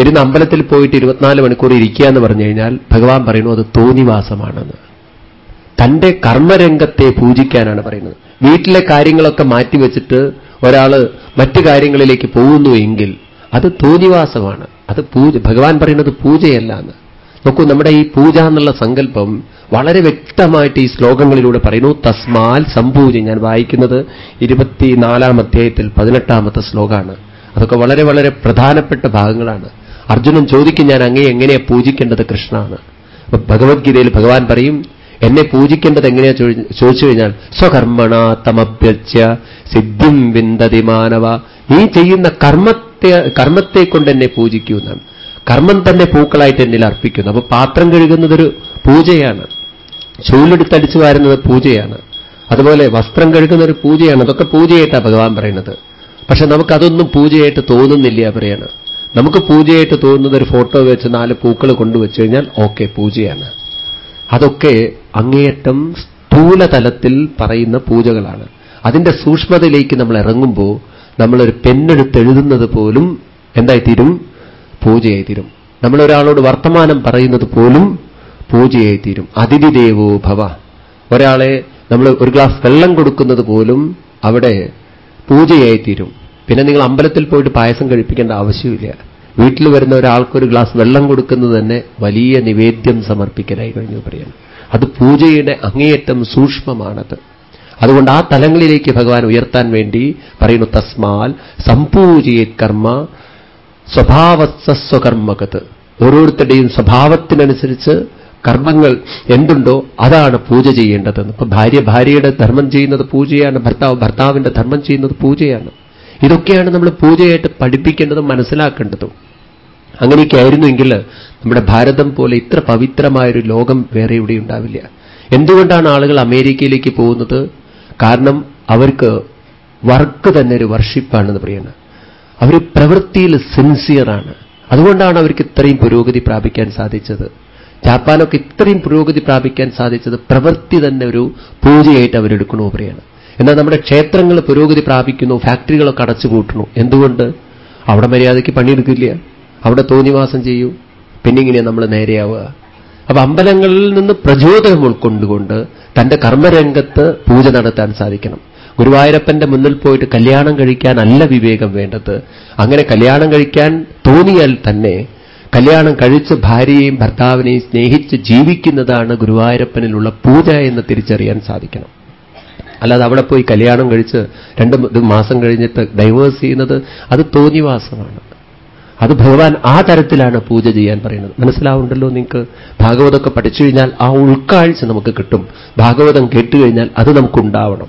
ഇരുന്ന് അമ്പലത്തിൽ പോയിട്ട് ഇരുപത്തിനാല് മണിക്കൂർ ഇരിക്കുക എന്ന് പറഞ്ഞു കഴിഞ്ഞാൽ ഭഗവാൻ പറയുന്നു അത് തോന്നിവാസമാണെന്ന്. തന്റെ കർമ്മരംഗത്തെ പൂജിക്കാനാണ് പറയുന്നത്. വീട്ടിലെ കാര്യങ്ങളൊക്കെ മാറ്റിവെച്ചിട്ട് ഒരാൾ മറ്റു കാര്യങ്ങളിലേക്ക് പോകുന്നു എങ്കിൽ അത് തോന്നിവാസമാണ്. അത് പൂജ ഭഗവാൻ പറയുന്നത് പൂജയല്ല എന്ന്. നോക്കൂ നമ്മുടെ ഈ പൂജ എന്നുള്ള സങ്കല്പം വളരെ വ്യക്തമായിട്ട് ഈ ശ്ലോകങ്ങളിലൂടെ പറയുന്നു. തസ്മാൽ സംപൂജ ഞാൻ വായിക്കുന്നത് ഇരുപത്തിനാലാം അധ്യായത്തിൽ പതിനെട്ടാമത്തെ ശ്ലോകമാണ്. അതൊക്കെ വളരെ വളരെ പ്രധാനപ്പെട്ട ഭാഗങ്ങളാണ്. അർജുനൻ ചോദിക്കും ഞാൻ അങ്ങേ എങ്ങനെയാ പൂജിക്കേണ്ടത് കൃഷ്ണാണ് ഭഗവത്ഗീതയിൽ ഭഗവാൻ പറയും എന്നെ പൂജിക്കേണ്ടത് എങ്ങനെയാ ചോദിച്ചു കഴിഞ്ഞാൽ സ്വകർമ്മണ തമഭ്യർച്ച സിദ്ധിം വിന്ദതി മാനവ. നീ ചെയ്യുന്ന കർമ്മത്തെ കർമ്മത്തെ കൊണ്ട് എന്നെ പൂജിക്കൂ എന്നാണ്. കർമ്മം തന്നെ പൂക്കളായിട്ട് എന്നിൽ അർപ്പിക്കുന്നു. അപ്പൊ പാത്രം കഴുകുന്നതൊരു പൂജയാണ്. ചൂലെടുത്തടിച്ചു വാരുന്നത് പൂജയാണ്. അതുപോലെ വസ്ത്രം കഴുകുന്ന ഒരു പൂജയാണ്. അതൊക്കെ പൂജയായിട്ടാണ് ഭഗവാൻ പറയുന്നത്. പക്ഷെ നമുക്കതൊന്നും പൂജയായിട്ട് തോന്നുന്നില്ല പറയാണ് നമുക്ക് പൂജയായിട്ട് തോന്നുന്നത് ഒരു ഫോട്ടോ വെച്ച് നാല് പൂക്കൾ കൊണ്ടുവച്ചു കഴിഞ്ഞാൽ ഓക്കെ പൂജയാണ്. അതൊക്കെ അങ്ങേയറ്റം സ്ഥൂലതലത്തിൽ പറയുന്ന പൂജകളാണ്. അതിന്റെ സൂക്ഷ്മതയിലേക്ക് നമ്മൾ ഇറങ്ങുമ്പോൾ നമ്മളൊരു പെണ്ണെടുത്ത് എഴുതുന്നത് പോലും എന്തായിത്തീരും? പൂജയായിത്തീരും. നമ്മളൊരാളോട് വർത്തമാനം പറയുന്നത് പോലും പൂജയായിത്തീരും. അതിഥിദേവോ അതിഥി ദേവോ ഭവ. ഒരാളെ നമ്മൾ ഒരു ഗ്ലാസ് വെള്ളം കൊടുക്കുന്നത് പോലും അവിടെ പൂജയായിത്തീരും. പിന്നെ നിങ്ങൾ അമ്പലത്തിൽ പോയിട്ട് പായസം കഴിപ്പിക്കേണ്ട ആവശ്യമില്ല. വീട്ടിൽ വരുന്ന ഒരാൾക്ക് ഒരു ഗ്ലാസ് വെള്ളം കൊടുക്കുന്നത് തന്നെ വലിയ നിവേദ്യം സമർപ്പിക്കലായി കഴിഞ്ഞു പറയുന്നു അത് പൂജയുടെ അങ്ങേയറ്റം സൂക്ഷ്മമാണത്. അതുകൊണ്ട് ആ തലങ്ങളിലേക്ക് ഭഗവാൻ ഉയർത്താൻ വേണ്ടി പറയുന്നു തസ്മാൽ സമ്പൂജയേത് കർമ്മ സ്വഭാവസ്വകർമ്മകത്ത് ഓരോരുത്തരുടെയും സ്വഭാവത്തിനനുസരിച്ച് കർമ്മങ്ങൾ എന്തുണ്ടോ അതാണ് പൂജ ചെയ്യേണ്ടതെന്ന്. ഇപ്പൊ ഭാര്യ ഭാര്യയുടെ ധർമ്മം ചെയ്യുന്നത് പൂജയാണ് ഭർത്താവ് ഭർത്താവിന്റെ ധർമ്മം ചെയ്യുന്നത് പൂജയാണ്. ഇതൊക്കെയാണ് നമ്മൾ പൂജയായിട്ട് പഠിപ്പിക്കേണ്ടതും മനസ്സിലാക്കേണ്ടതും. അങ്ങനെയൊക്കെ ആയിരുന്നുവെങ്കിൽ നമ്മുടെ ഭാരതം പോലെ ഇത്ര പവിത്രമായൊരു ലോകം വേറെ ഇവിടെ ഉണ്ടാവില്ല. എന്തുകൊണ്ടാണ് ആളുകൾ അമേരിക്കയിലേക്ക് പോകുന്നത്? കാരണം അവർക്ക് വർക്ക് തന്നെ ഒരു വർഷിപ്പാണെന്ന് പറയുന്നത് അവർ പ്രവൃത്തിയിൽ സിൻസിയറാണ് അതുകൊണ്ടാണ് അവർക്ക് ഇത്രയും പുരോഗതി പ്രാപിക്കാൻ സാധിച്ചത്. ജാപ്പാനൊക്കെ ഇത്രയും പുരോഗതി പ്രാപിക്കാൻ സാധിച്ചത് പ്രവൃത്തി തന്നെ ഒരു പൂജയായിട്ട് അവരെടുക്കണോ പറയാണ്. എന്നാൽ നമ്മുടെ ക്ഷേത്രങ്ങൾ പുരോഗതി പ്രാപിക്കുന്നു ഫാക്ടറികളൊക്കെ അടച്ചുപൂട്ടണു എന്തുകൊണ്ട്? അവിടെ മര്യാദയ്ക്ക് പണിയെടുക്കില്ല. അവിടെ തോന്നിവാസം ചെയ്യൂ. പിന്നെ ഇങ്ങനെയാണ് നമ്മൾ നേരെയാവുക. അപ്പൊ അമ്പലങ്ങളിൽ നിന്ന് പ്രചോദനം ഉൾക്കൊണ്ടുകൊണ്ട് തന്റെ കർമ്മരംഗത്ത് പൂജ നടത്താൻ സാധിക്കണം. ഗുരുവായൂരപ്പന്റെ മുന്നിൽ പോയിട്ട് കല്യാണം കഴിക്കാനല്ല വിവേകം വേണ്ടത്. അങ്ങനെ കല്യാണം കഴിക്കാൻ തോന്നിയാൽ തന്നെ കല്യാണം കഴിച്ച് ഭാര്യയെയും ഭർത്താവിനെയും സ്നേഹിച്ച് ജീവിക്കുന്നതാണ് ഗുരുവായൂരപ്പനിലുള്ള പൂജ എന്ന് തിരിച്ചറിയാൻ സാധിക്കണം. അല്ലാതെ അവിടെ പോയി കല്യാണം കഴിച്ച് രണ്ട് മാസം കഴിഞ്ഞിട്ട് ഡൈവേഴ്സ് ചെയ്യുന്നത് അത് തോന്നിവാസമാണ്. അത് ഭഗവാൻ ആ തരത്തിലാണ് പൂജ ചെയ്യാൻ പറയുന്നത്. മനസ്സിലാവുണ്ടല്ലോ നിങ്ങൾക്ക്? ഭാഗവതമൊക്കെ പഠിച്ചു കഴിഞ്ഞാൽ ആ ഉൾക്കാഴ്ച നമുക്ക് കിട്ടും. ഭാഗവതം കേട്ടുകഴിഞ്ഞാൽ അത് നമുക്കുണ്ടാവണം.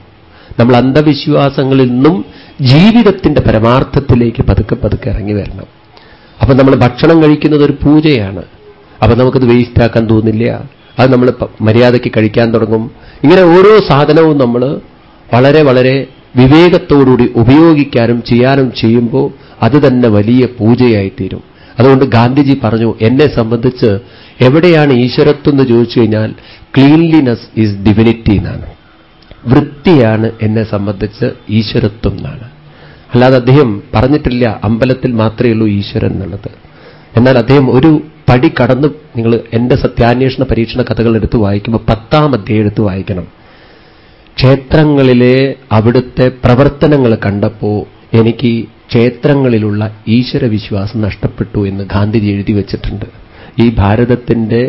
നമ്മൾ അന്ധവിശ്വാസങ്ങളിൽ നിന്നും ജീവിതത്തിന്റെ പരമാർത്ഥത്തിലേക്ക് പതുക്കെ പതുക്കെ ഇറങ്ങി വരണം. അപ്പൊ നമ്മൾ ഭക്ഷണം കഴിക്കുന്നത് ഒരു പൂജയാണ്. അപ്പൊ നമുക്കത് വേസ്റ്റാക്കാൻ തോന്നില്ല. അത് നമ്മൾ മര്യാദയ്ക്ക് കഴിക്കാൻ തുടങ്ങും. ഇങ്ങനെ ഓരോ സാധനവും നമ്മൾ വളരെ വളരെ വിവേകത്തോടുകൂടി ഉപയോഗിക്കാനും ചെയ്യാനും ചെയ്യുമ്പോൾ അത് തന്നെ വലിയ പൂജയായിത്തീരും. അതുകൊണ്ട് ഗാന്ധിജി പറഞ്ഞു എന്നെ സംബന്ധിച്ച് എവിടെയാണ് ഈശ്വരത്വം എന്ന് ചോദിച്ചു കഴിഞ്ഞാൽ ക്ലീൻലിനെസ് ഈസ് ഡിവിനിറ്റി എന്നാണ്. വൃത്തിയാണ് എന്നെ സംബന്ധിച്ച് ഈശ്വരത്വം എന്നാണ്. അല്ലാതെ അദ്ദേഹം പറഞ്ഞിട്ടില്ല അമ്പലത്തിൽ മാത്രമേ ഉള്ളൂ ഈശ്വരൻ എന്നുള്ളത്. എന്നാൽ അദ്ദേഹം ഒരു പടി കടന്ന് നിങ്ങൾ എന്റെ സത്യാന്വേഷണ പരീക്ഷണ കഥകൾ എടുത്ത് വായിക്കുമ്പോൾ പത്താം അധ്യായം എടുത്ത് വായിക്കണം. ക്ഷേത്രങ്ങളിലെ അവിടുത്തെ പ്രവർത്തനങ്ങൾ കണ്ടപ്പോൾ എനിക്ക് ക്ഷേത്രങ്ങളിലുള്ള ഈശ്വരവിശ്വാസം നഷ്ടപ്പെട്ടു എന്ന് ഗാന്ധിജി എഴുതി വച്ചിട്ടുണ്ട്. ഈ ഭാരതത്തിന്റെ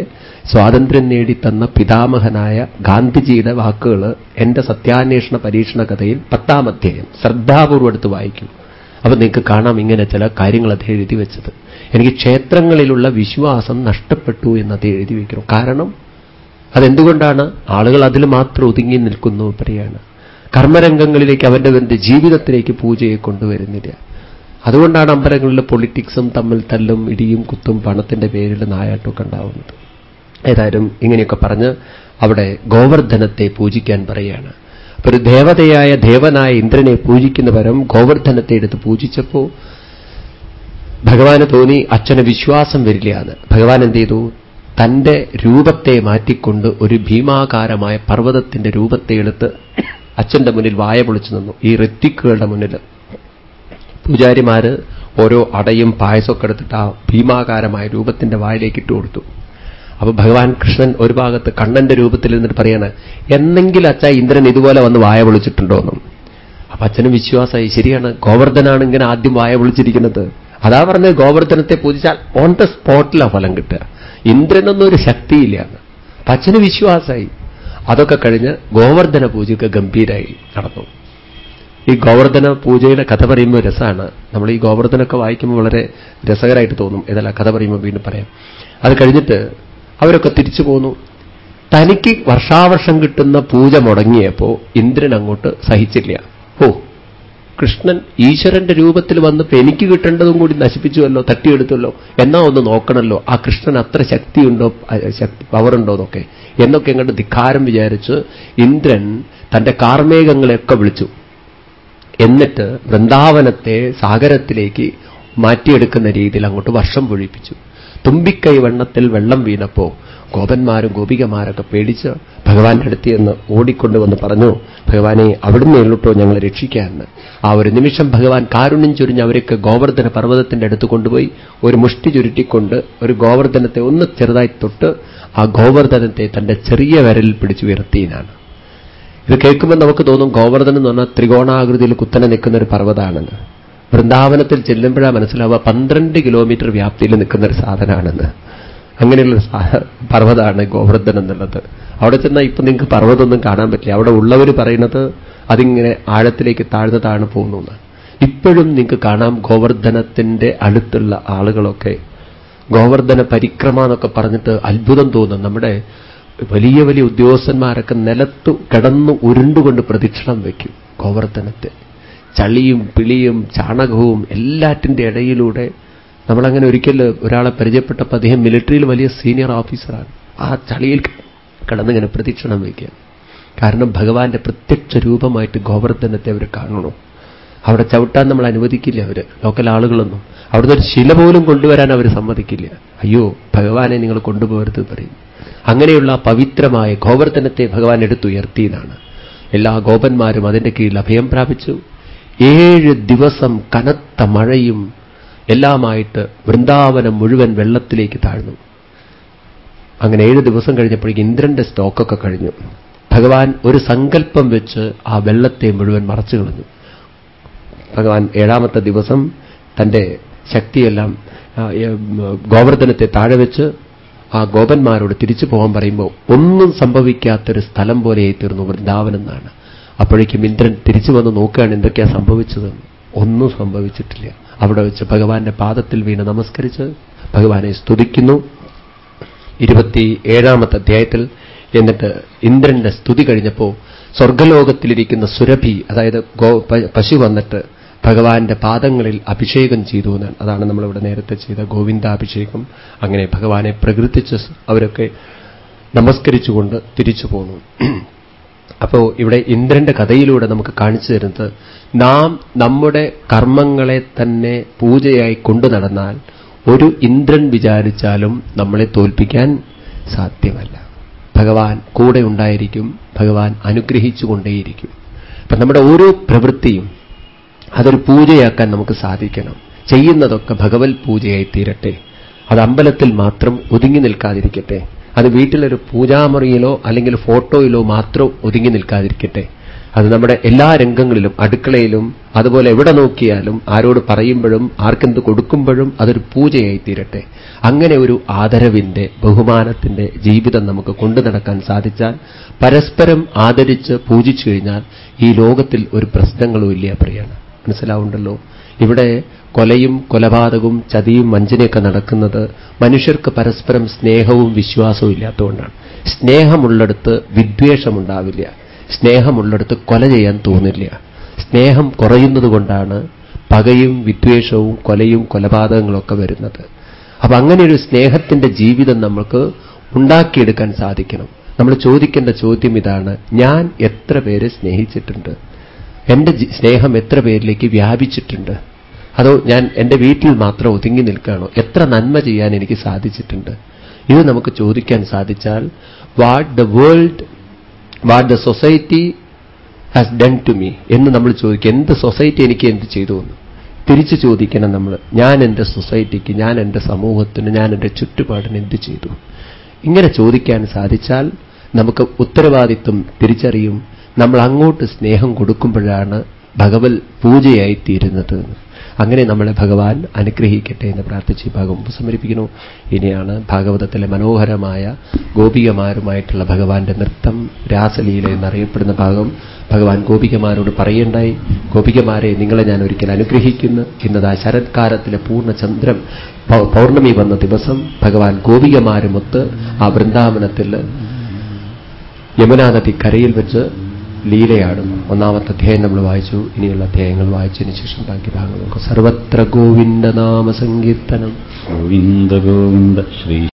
സ്വാതന്ത്ര്യം നേടിത്തന്ന പിതാമഹനായ ഗാന്ധിജിയുടെ വാക്കുകൾ എന്റെ സത്യാന്വേഷണ പരീക്ഷണ കഥയിൽ പത്താം അധ്യായം ശ്രദ്ധാപൂർവം എടുത്ത് വായിക്കും. അപ്പൊ നിങ്ങൾക്ക് കാണാം ഇങ്ങനെ ചില കാര്യങ്ങൾ അദ്ദേഹം എഴുതി വെച്ചത്. എനിക്ക് ക്ഷേത്രങ്ങളിലുള്ള വിശ്വാസം നഷ്ടപ്പെട്ടു എന്ന് അദ്ദേഹം എഴുതി വയ്ക്കുന്നു കാരണം അതെന്തുകൊണ്ടാണ്? ആളുകൾ അതിൽ മാത്രം ഒതുങ്ങി നിൽക്കുന്നു പറയാണ് കർമ്മരംഗങ്ങളിലേക്ക് അവന്റെ തന്റെ ജീവിതത്തിലേക്ക് പൂജയെ കൊണ്ടുവരുന്നില്ല. അതുകൊണ്ടാണ് അമ്പലങ്ങളിൽ പൊളിറ്റിക്സും തമ്മിൽ തല്ലും ഇടിയും കുത്തും പണത്തിന്റെ പേരിൽ നായാട്ടമൊക്കെ ഉണ്ടാവുന്നത്. ഏതായാലും ഇങ്ങനെയൊക്കെ പറഞ്ഞ് അവിടെ ഗോവർദ്ധനത്തെ പൂജിക്കാൻ പറയുകയാണ്. അപ്പൊ ഒരു ദേവതയായ ദേവനായ ഇന്ദ്രനെ പൂജിക്കുന്ന പരം ഗോവർദ്ധനത്തെ എടുത്ത് പൂജിച്ചപ്പോ ഭഗവാന് തോന്നി അച്ഛന് വിശ്വാസം വരില്ല എന്ന് ഭഗവാൻ എന്ത് ചെയ്തു? തന്റെ രൂപത്തെ മാറ്റിക്കൊണ്ട് ഒരു ഭീമാകാരമായ പർവതത്തിന്റെ രൂപത്തെ എടുത്ത് അച്ഛന്റെ മുന്നിൽ വായ പൊളിച്ചു നിന്നു ഈ ഋത്തിക്കുകളുടെ മുന്നിൽ. പൂജാരിമാര് ഓരോ അടയും പായസമൊക്കെ എടുത്തിട്ട് ആ ഭീമാകാരമായ രൂപത്തിന്റെ വായിലേക്ക് ഇട്ടു കൊടുത്തു. അപ്പൊ ഭഗവാൻ കൃഷ്ണൻ ഒരു ഭാഗത്ത് കണ്ണന്റെ രൂപത്തിൽ നിന്നിട്ട് പറയാണ് എന്നെങ്കിലും അച്ഛ ഇന്ദ്രൻ ഇതുപോലെ വന്ന് വായ വിളിച്ചിട്ടുണ്ടോ എന്നും. അപ്പൊ അച്ഛനും വിശ്വാസമായി ശരിയാണ് ഗോവർദ്ധനാണ് ഇങ്ങനെ ആദ്യം വായ വിളിച്ചിരിക്കുന്നത് അതാ പറഞ്ഞത് ഗോവർദ്ധനത്തെ പൂജിച്ചാൽ ഓൺ ദ സ്പോട്ടിലാ ഫലം കിട്ടുക. ഇന്ദ്രനൊന്നും എന്നൊരു ശക്തിയില്ല. പച്ചന് വിശ്വാസമായി അതൊക്കെ കഴിഞ്ഞ് ഗോവർദ്ധന പൂജയൊക്കെ ഗംഭീരായി നടന്നു. ഈ ഗോവർദ്ധന പൂജയുടെ കഥ പറയുമ്പോൾ രസമാണ് നമ്മൾ ഈ ഗോവർദ്ധനൊക്കെ വായിക്കുമ്പോൾ വളരെ രസകരമായിട്ട് തോന്നും. ഏതല്ല കഥ പറയുമ്പോൾ വീണ്ടും പറയാം. അത് കഴിഞ്ഞിട്ട് അവരൊക്കെ തിരിച്ചു പോന്നു. തനിക്ക് വർഷാവർഷം കിട്ടുന്ന പൂജ മുടങ്ങിയപ്പോ ഇന്ദ്രൻ അങ്ങോട്ട് സഹിച്ചില്ല. ഓ കൃഷ്ണൻ ഈശ്വരന്റെ രൂപത്തിൽ വന്നപ്പോ എനിക്ക് കിട്ടേണ്ടതും കൂടി നശിപ്പിച്ചുവല്ലോ തട്ടിയെടുത്തല്ലോ എന്നാ ഒന്ന് നോക്കണമല്ലോ ആ കൃഷ്ണൻ അത്ര ശക്തിയുണ്ടോ പവറുണ്ടോ എന്നൊക്കെ. എന്നൊക്കെ എങ്ങോട്ട് ധിക്കാരം വിചാരിച്ച് ഇന്ദ്രൻ തന്റെ കാർമേകങ്ങളെയൊക്കെ വിളിച്ചു. എന്നിട്ട് വൃന്ദാവനത്തെ സാഗരത്തിലേക്ക് മാറ്റിയെടുക്കുന്ന രീതിയിൽ അങ്ങോട്ട് വർഷം പൊഴിപ്പിച്ചു. തുമ്പിക്കൈ വണ്ണത്തിൽ വെള്ളം വീണപ്പോ ഗോപന്മാരും ഗോപികമാരൊക്കെ പേടിച്ച് ഭഗവാന്റെ അടുത്ത് എന്ന് ഓടിക്കൊണ്ടുവന്ന് പറഞ്ഞു ഭഗവാനെ അവിടുന്ന് എള്ളിട്ടോ ഞങ്ങളെ രക്ഷിക്കാമെന്ന് ആ ഒരു നിമിഷം ഭഗവാൻ കാരുണ്യം ചുരിഞ്ഞ് അവരൊക്കെ ഗോവർദ്ധന പർവതത്തിന്റെ അടുത്ത് കൊണ്ടുപോയി ഒരു മുഷ്ടി ചുരുട്ടിക്കൊണ്ട് ഒരു ഗോവർദ്ധനത്തെ ഒന്ന് ചെറുതായി തൊട്ട് ആ ഗോവർദ്ധനത്തെ തന്റെ ചെറിയ വിരലിൽ പിടിച്ചു ഉയർത്തിയതാണ് ഇത് കേൾക്കുമ്പോൾ നമുക്ക് തോന്നും ഗോവർദ്ധനം എന്ന് പറഞ്ഞാൽ ത്രികോണാകൃതിയിൽ കുത്തനെ നിൽക്കുന്ന ഒരു പർവതമാണെന്ന് വൃന്ദാവനത്തിൽ ചെല്ലുമ്പോഴാണ് മനസ്സിലാവുക പന്ത്രണ്ട് കിലോമീറ്റർ വ്യാപ്തിയിൽ നിൽക്കുന്ന ഒരു സാധനമാണെന്ന് അങ്ങനെയുള്ള പർവതമാണ് ഗോവർദ്ധൻ എന്നുള്ളത്. അവിടെ ചെന്നാൽ ഇപ്പം നിങ്ങൾക്ക് പർവതമൊന്നും കാണാൻ പറ്റില്ല. അവിടെ ഉള്ളവർ പറയുന്നത് അതിങ്ങനെ ആഴത്തിലേക്ക് താഴ്ന്ന താഴ്ന്നു പോകുന്നു ഇപ്പോഴും നിങ്ങൾക്ക് കാണാം ഗോവർദ്ധനത്തിന്റെ അടുത്തുള്ള ആളുകളൊക്കെ ഗോവർദ്ധന പരിക്രമ എന്നൊക്കെ പറഞ്ഞിട്ട് അത്ഭുതം തോന്നും. നമ്മുടെ വലിയ വലിയ ഉദ്യോഗസ്ഥന്മാരൊക്കെ നിലത്ത് കിടന്നു ഉരുണ്ടുകൊണ്ട് പ്രദക്ഷിണം വയ്ക്കും ഗോവർദ്ധനത്തെ. ചളിയും പിളിയും ചാണകവും എല്ലാറ്റിന്റെ ഇടയിലൂടെ നമ്മളങ്ങനെ ഒരിക്കൽ ഒരാളെ പരിചയപ്പെട്ടപ്പോൾ അദ്ദേഹം മിലിറ്ററിയിൽ വലിയ സീനിയർ ഓഫീസറാണ് ആ ചളിയിൽ കിടന്നിങ്ങനെ പ്രദക്ഷിണം വയ്ക്കുക. കാരണം ഭഗവാന്റെ പ്രത്യക്ഷ രൂപമായിട്ട് ഗോവർദ്ധനത്തെ അവർ കാണണോ. അവിടെ ചവിട്ടാൻ നമ്മൾ അനുവദിക്കില്ല അവർ ലോക്കൽ ആളുകളൊന്നും. അവിടുന്ന് ഒരു ശില പോലും കൊണ്ടുവരാൻ അവർ സമ്മതിക്കില്ല. അയ്യോ ഭഗവാനെ നിങ്ങൾ കൊണ്ടുപോകരുത് പറയും. അങ്ങനെയുള്ള പവിത്രമായ ഗോവർദ്ധനത്തെ ഭഗവാൻ എടുത്തുയർത്തിയതാണ്. എല്ലാ ഗോപന്മാരും അതിന്റെ കീഴിൽ അഭയം പ്രാപിച്ചു. ഏഴ് ദിവസം കനത്ത മഴയും എല്ലാമായിട്ട് വൃന്ദാവനം മുഴുവൻ വെള്ളത്തിലേക്ക് താഴ്ന്നു. അങ്ങനെ ഏഴ് ദിവസം കഴിഞ്ഞപ്പോഴേക്ക് ഇന്ദ്രന്റെ സ്റ്റോക്കൊക്കെ കഴിഞ്ഞു. ഭഗവാൻ ഒരു സങ്കല്പം വെച്ച് ആ വെള്ളത്തെ മുഴുവൻ മറച്ചു കളഞ്ഞു. ഭഗവാൻ ഏഴാമത്തെ ദിവസം തന്റെ ശക്തിയെല്ലാം ഗോവർദ്ധനത്തെ താഴെ വെച്ച് ആ ഗോപന്മാരോട് തിരിച്ചു പോകാൻ പറയുമ്പോൾ ഒന്നും സംഭവിക്കാത്തൊരു സ്ഥലം പോലെ തീർന്നു വൃന്ദാവനം എന്നാണ് അപ്പോഴേക്കും ഇന്ദ്രൻ തിരിച്ചു വന്ന് നോക്കുകയാണ് എന്തൊക്കെയാ സംഭവിച്ചതെന്ന് ഒന്നും സംഭവിച്ചിട്ടില്ല. അവിടെ വെച്ച് ഭഗവാന്റെ പാദത്തിൽ വീണ് നമസ്കരിച്ച് ഭഗവാനെ സ്തുതിക്കുന്നു. ഇരുപത്തി ഏഴാമത്തെ അധ്യായത്തിൽ എന്നിട്ട് ഇന്ദ്രന്റെ സ്തുതി കഴിഞ്ഞപ്പോൾ സ്വർഗലോകത്തിലിരിക്കുന്ന സുരഭി അതായത് ഗോ പശു വന്നിട്ട് ഭഗവാന്റെ പാദങ്ങളിൽ അഭിഷേകം ചെയ്തു എന്നാണ്. അതാണ് നമ്മളിവിടെ നേരത്തെ ചെയ്ത ഗോവിന്ദാഭിഷേകം. അങ്ങനെ ഭഗവാനെ പ്രകീർത്തിച്ച് അവരൊക്കെ നമസ്കരിച്ചുകൊണ്ട് തിരിച്ചു പോന്നു. അപ്പോൾ ഇവിടെ ഇന്ദ്രന്റെ കഥയിലൂടെ നമുക്ക് കാണിച്ചു തരുന്നത് നാം നമ്മുടെ കർമ്മങ്ങളെ തന്നെ പൂജയായി കൊണ്ടു നടന്നാൽ ഒരു ഇന്ദ്രൻ വിചാരിച്ചാലും നമ്മളെ തോൽപ്പിക്കാൻ സാധ്യമല്ല. ഭഗവാൻ കൂടെ ഉണ്ടായിരിക്കും ഭഗവാൻ അനുഗ്രഹിച്ചുകൊണ്ടേയിരിക്കും അപ്പൊ നമ്മുടെ ഓരോ പ്രവൃത്തിയും അതൊരു പൂജയാക്കാൻ നമുക്ക് സാധിക്കണം. ചെയ്യുന്നതൊക്കെ ഭഗവത് പൂജയായി തീരട്ടെ. അത് അമ്പലത്തിൽ മാത്രം ഒതുങ്ങി നിൽക്കാതിരിക്കട്ടെ. അത് വീട്ടിലൊരു പൂജാമുറിയിലോ അല്ലെങ്കിൽ ഫോട്ടോയിലോ മാത്രം ഒതുങ്ങി നിൽക്കാതിരിക്കട്ടെ. അത് നമ്മുടെ എല്ലാ രംഗങ്ങളിലും അടുക്കളയിലും അതുപോലെ എവിടെ നോക്കിയാലും ആരോട് പറയുമ്പോഴും ആർക്കെന്ത് കൊടുക്കുമ്പോഴും അതൊരു പൂജയായി തീരട്ടെ അങ്ങനെ ഒരു ആദരവിന്റെ ബഹുമാനത്തിന്റെ ജീവിതം നമുക്ക് കൊണ്ടു നടക്കാൻ സാധിച്ചാൽ പരസ്പരം ആദരിച്ച് പൂജിച്ചു കഴിഞ്ഞാൽ ഈ ലോകത്തിൽ ഒരു പ്രശ്നങ്ങളും ഇല്ല പറയാണ് മനസ്സിലാവുണ്ടല്ലോ ഇവിടെ കൊലയും കൊലപാതകവും ചതിയും വഞ്ചനയൊക്കെ നടക്കുന്നത് മനുഷ്യർക്ക് പരസ്പരം സ്നേഹവും വിശ്വാസവും ഇല്ലാത്തതുകൊണ്ടാണ്. സ്നേഹമുള്ളിടത്ത് വിദ്വേഷമുണ്ടാവില്ല. സ്നേഹമുള്ളിടത്ത് കൊല ചെയ്യാൻ തോന്നില്ല. സ്നേഹം കുറയുന്നതുകൊണ്ടാണ് പകയും വിദ്വേഷവും കൊലയും കൊലപാതകങ്ങളൊക്കെ വരുന്നത്. അപ്പൊ അങ്ങനെയൊരു സ്നേഹത്തിന്റെ ജീവിതം നമ്മൾക്ക് ഉണ്ടാക്കിയെടുക്കാൻ സാധിക്കണം. നമ്മൾ ചോദിക്കേണ്ട ചോദ്യം ഇതാണ് ഞാൻ എത്ര പേരെ സ്നേഹിച്ചിട്ടുണ്ട്? എന്റെ സ്നേഹം എത്ര പേരിലേക്ക് വ്യാപിച്ചിട്ടുണ്ട്. അതോ ഞാൻ എന്റെ വീട്ടിൽ മാത്രം ഒതുങ്ങി നിൽക്കുകയാണോ? എത്ര നന്മ ചെയ്യാൻ എനിക്ക് സാധിച്ചിട്ടുണ്ട്. ഇത് നമുക്ക് ചോദിക്കാൻ സാധിച്ചാൽ what the world what the society has done to me എന്ന് നമ്മൾ ചോദിക്കുക എന്ത് സൊസൈറ്റി എനിക്ക് എന്ത് ചെയ്തു എന്ന്. തിരിച്ചു ചോദിക്കണം നമ്മൾ ഞാൻ എന്റെ സൊസൈറ്റിക്ക് ഞാൻ എന്റെ സമൂഹത്തിന് ഞാൻ എന്റെ ചുറ്റുപാടിന് എന്ത് ചെയ്തു? ഇങ്ങനെ ചോദിക്കാൻ സാധിച്ചാൽ നമുക്ക് ഉത്തരവാദിത്വം തിരിച്ചറിയും. നമ്മൾ അങ്ങോട്ട് സ്നേഹം കൊടുക്കുമ്പോഴാണ് ഭഗവത് പൂജയായി തീരുന്നത് അങ്ങനെ നമ്മളെ ഭഗവാൻ അനുഗ്രഹിക്കട്ടെ എന്ന് പ്രാർത്ഥിച്ച് ഭാഗം ഉപസമരിപ്പിക്കുന്നു. ഇനിയാണ് ഭാഗവതത്തിലെ മനോഹരമായ ഗോപികമാരുമായിട്ടുള്ള ഭഗവാന്റെ നൃത്തം രാസലീല എന്നറിയപ്പെടുന്ന ഭാഗം. ഭഗവാൻ ഗോപികമാരോട് പറയേണ്ടായി ഗോപികമാരെ നിങ്ങളെ ഞാൻ ഒരിക്കൽ അനുഗ്രഹിക്കുന്നു. എന്നതാ ശരത്കാലത്തിലെ പൂർണചന്ദ്രം പൗർണമി വന്ന ദിവസം ഭഗവാൻ ഗോപികമാരുമൊത്ത് ആ വൃന്ദാവനത്തിൽ യമുനാനദി കരയിൽ വെച്ച് ലീലയാടുന്നു. ഒന്നാമത്തെ അധ്യായം നമ്മൾ വായിച്ചു. ഇനിയുള്ള അധ്യായങ്ങൾ വായിച്ചതിന് ശേഷം ബാക്കി ഭാഗങ്ങൾ സർവത്ര ഗോവിന്ദ നാമ ഗോവിന്ദ ഗോവിന്ദ ശ്രീ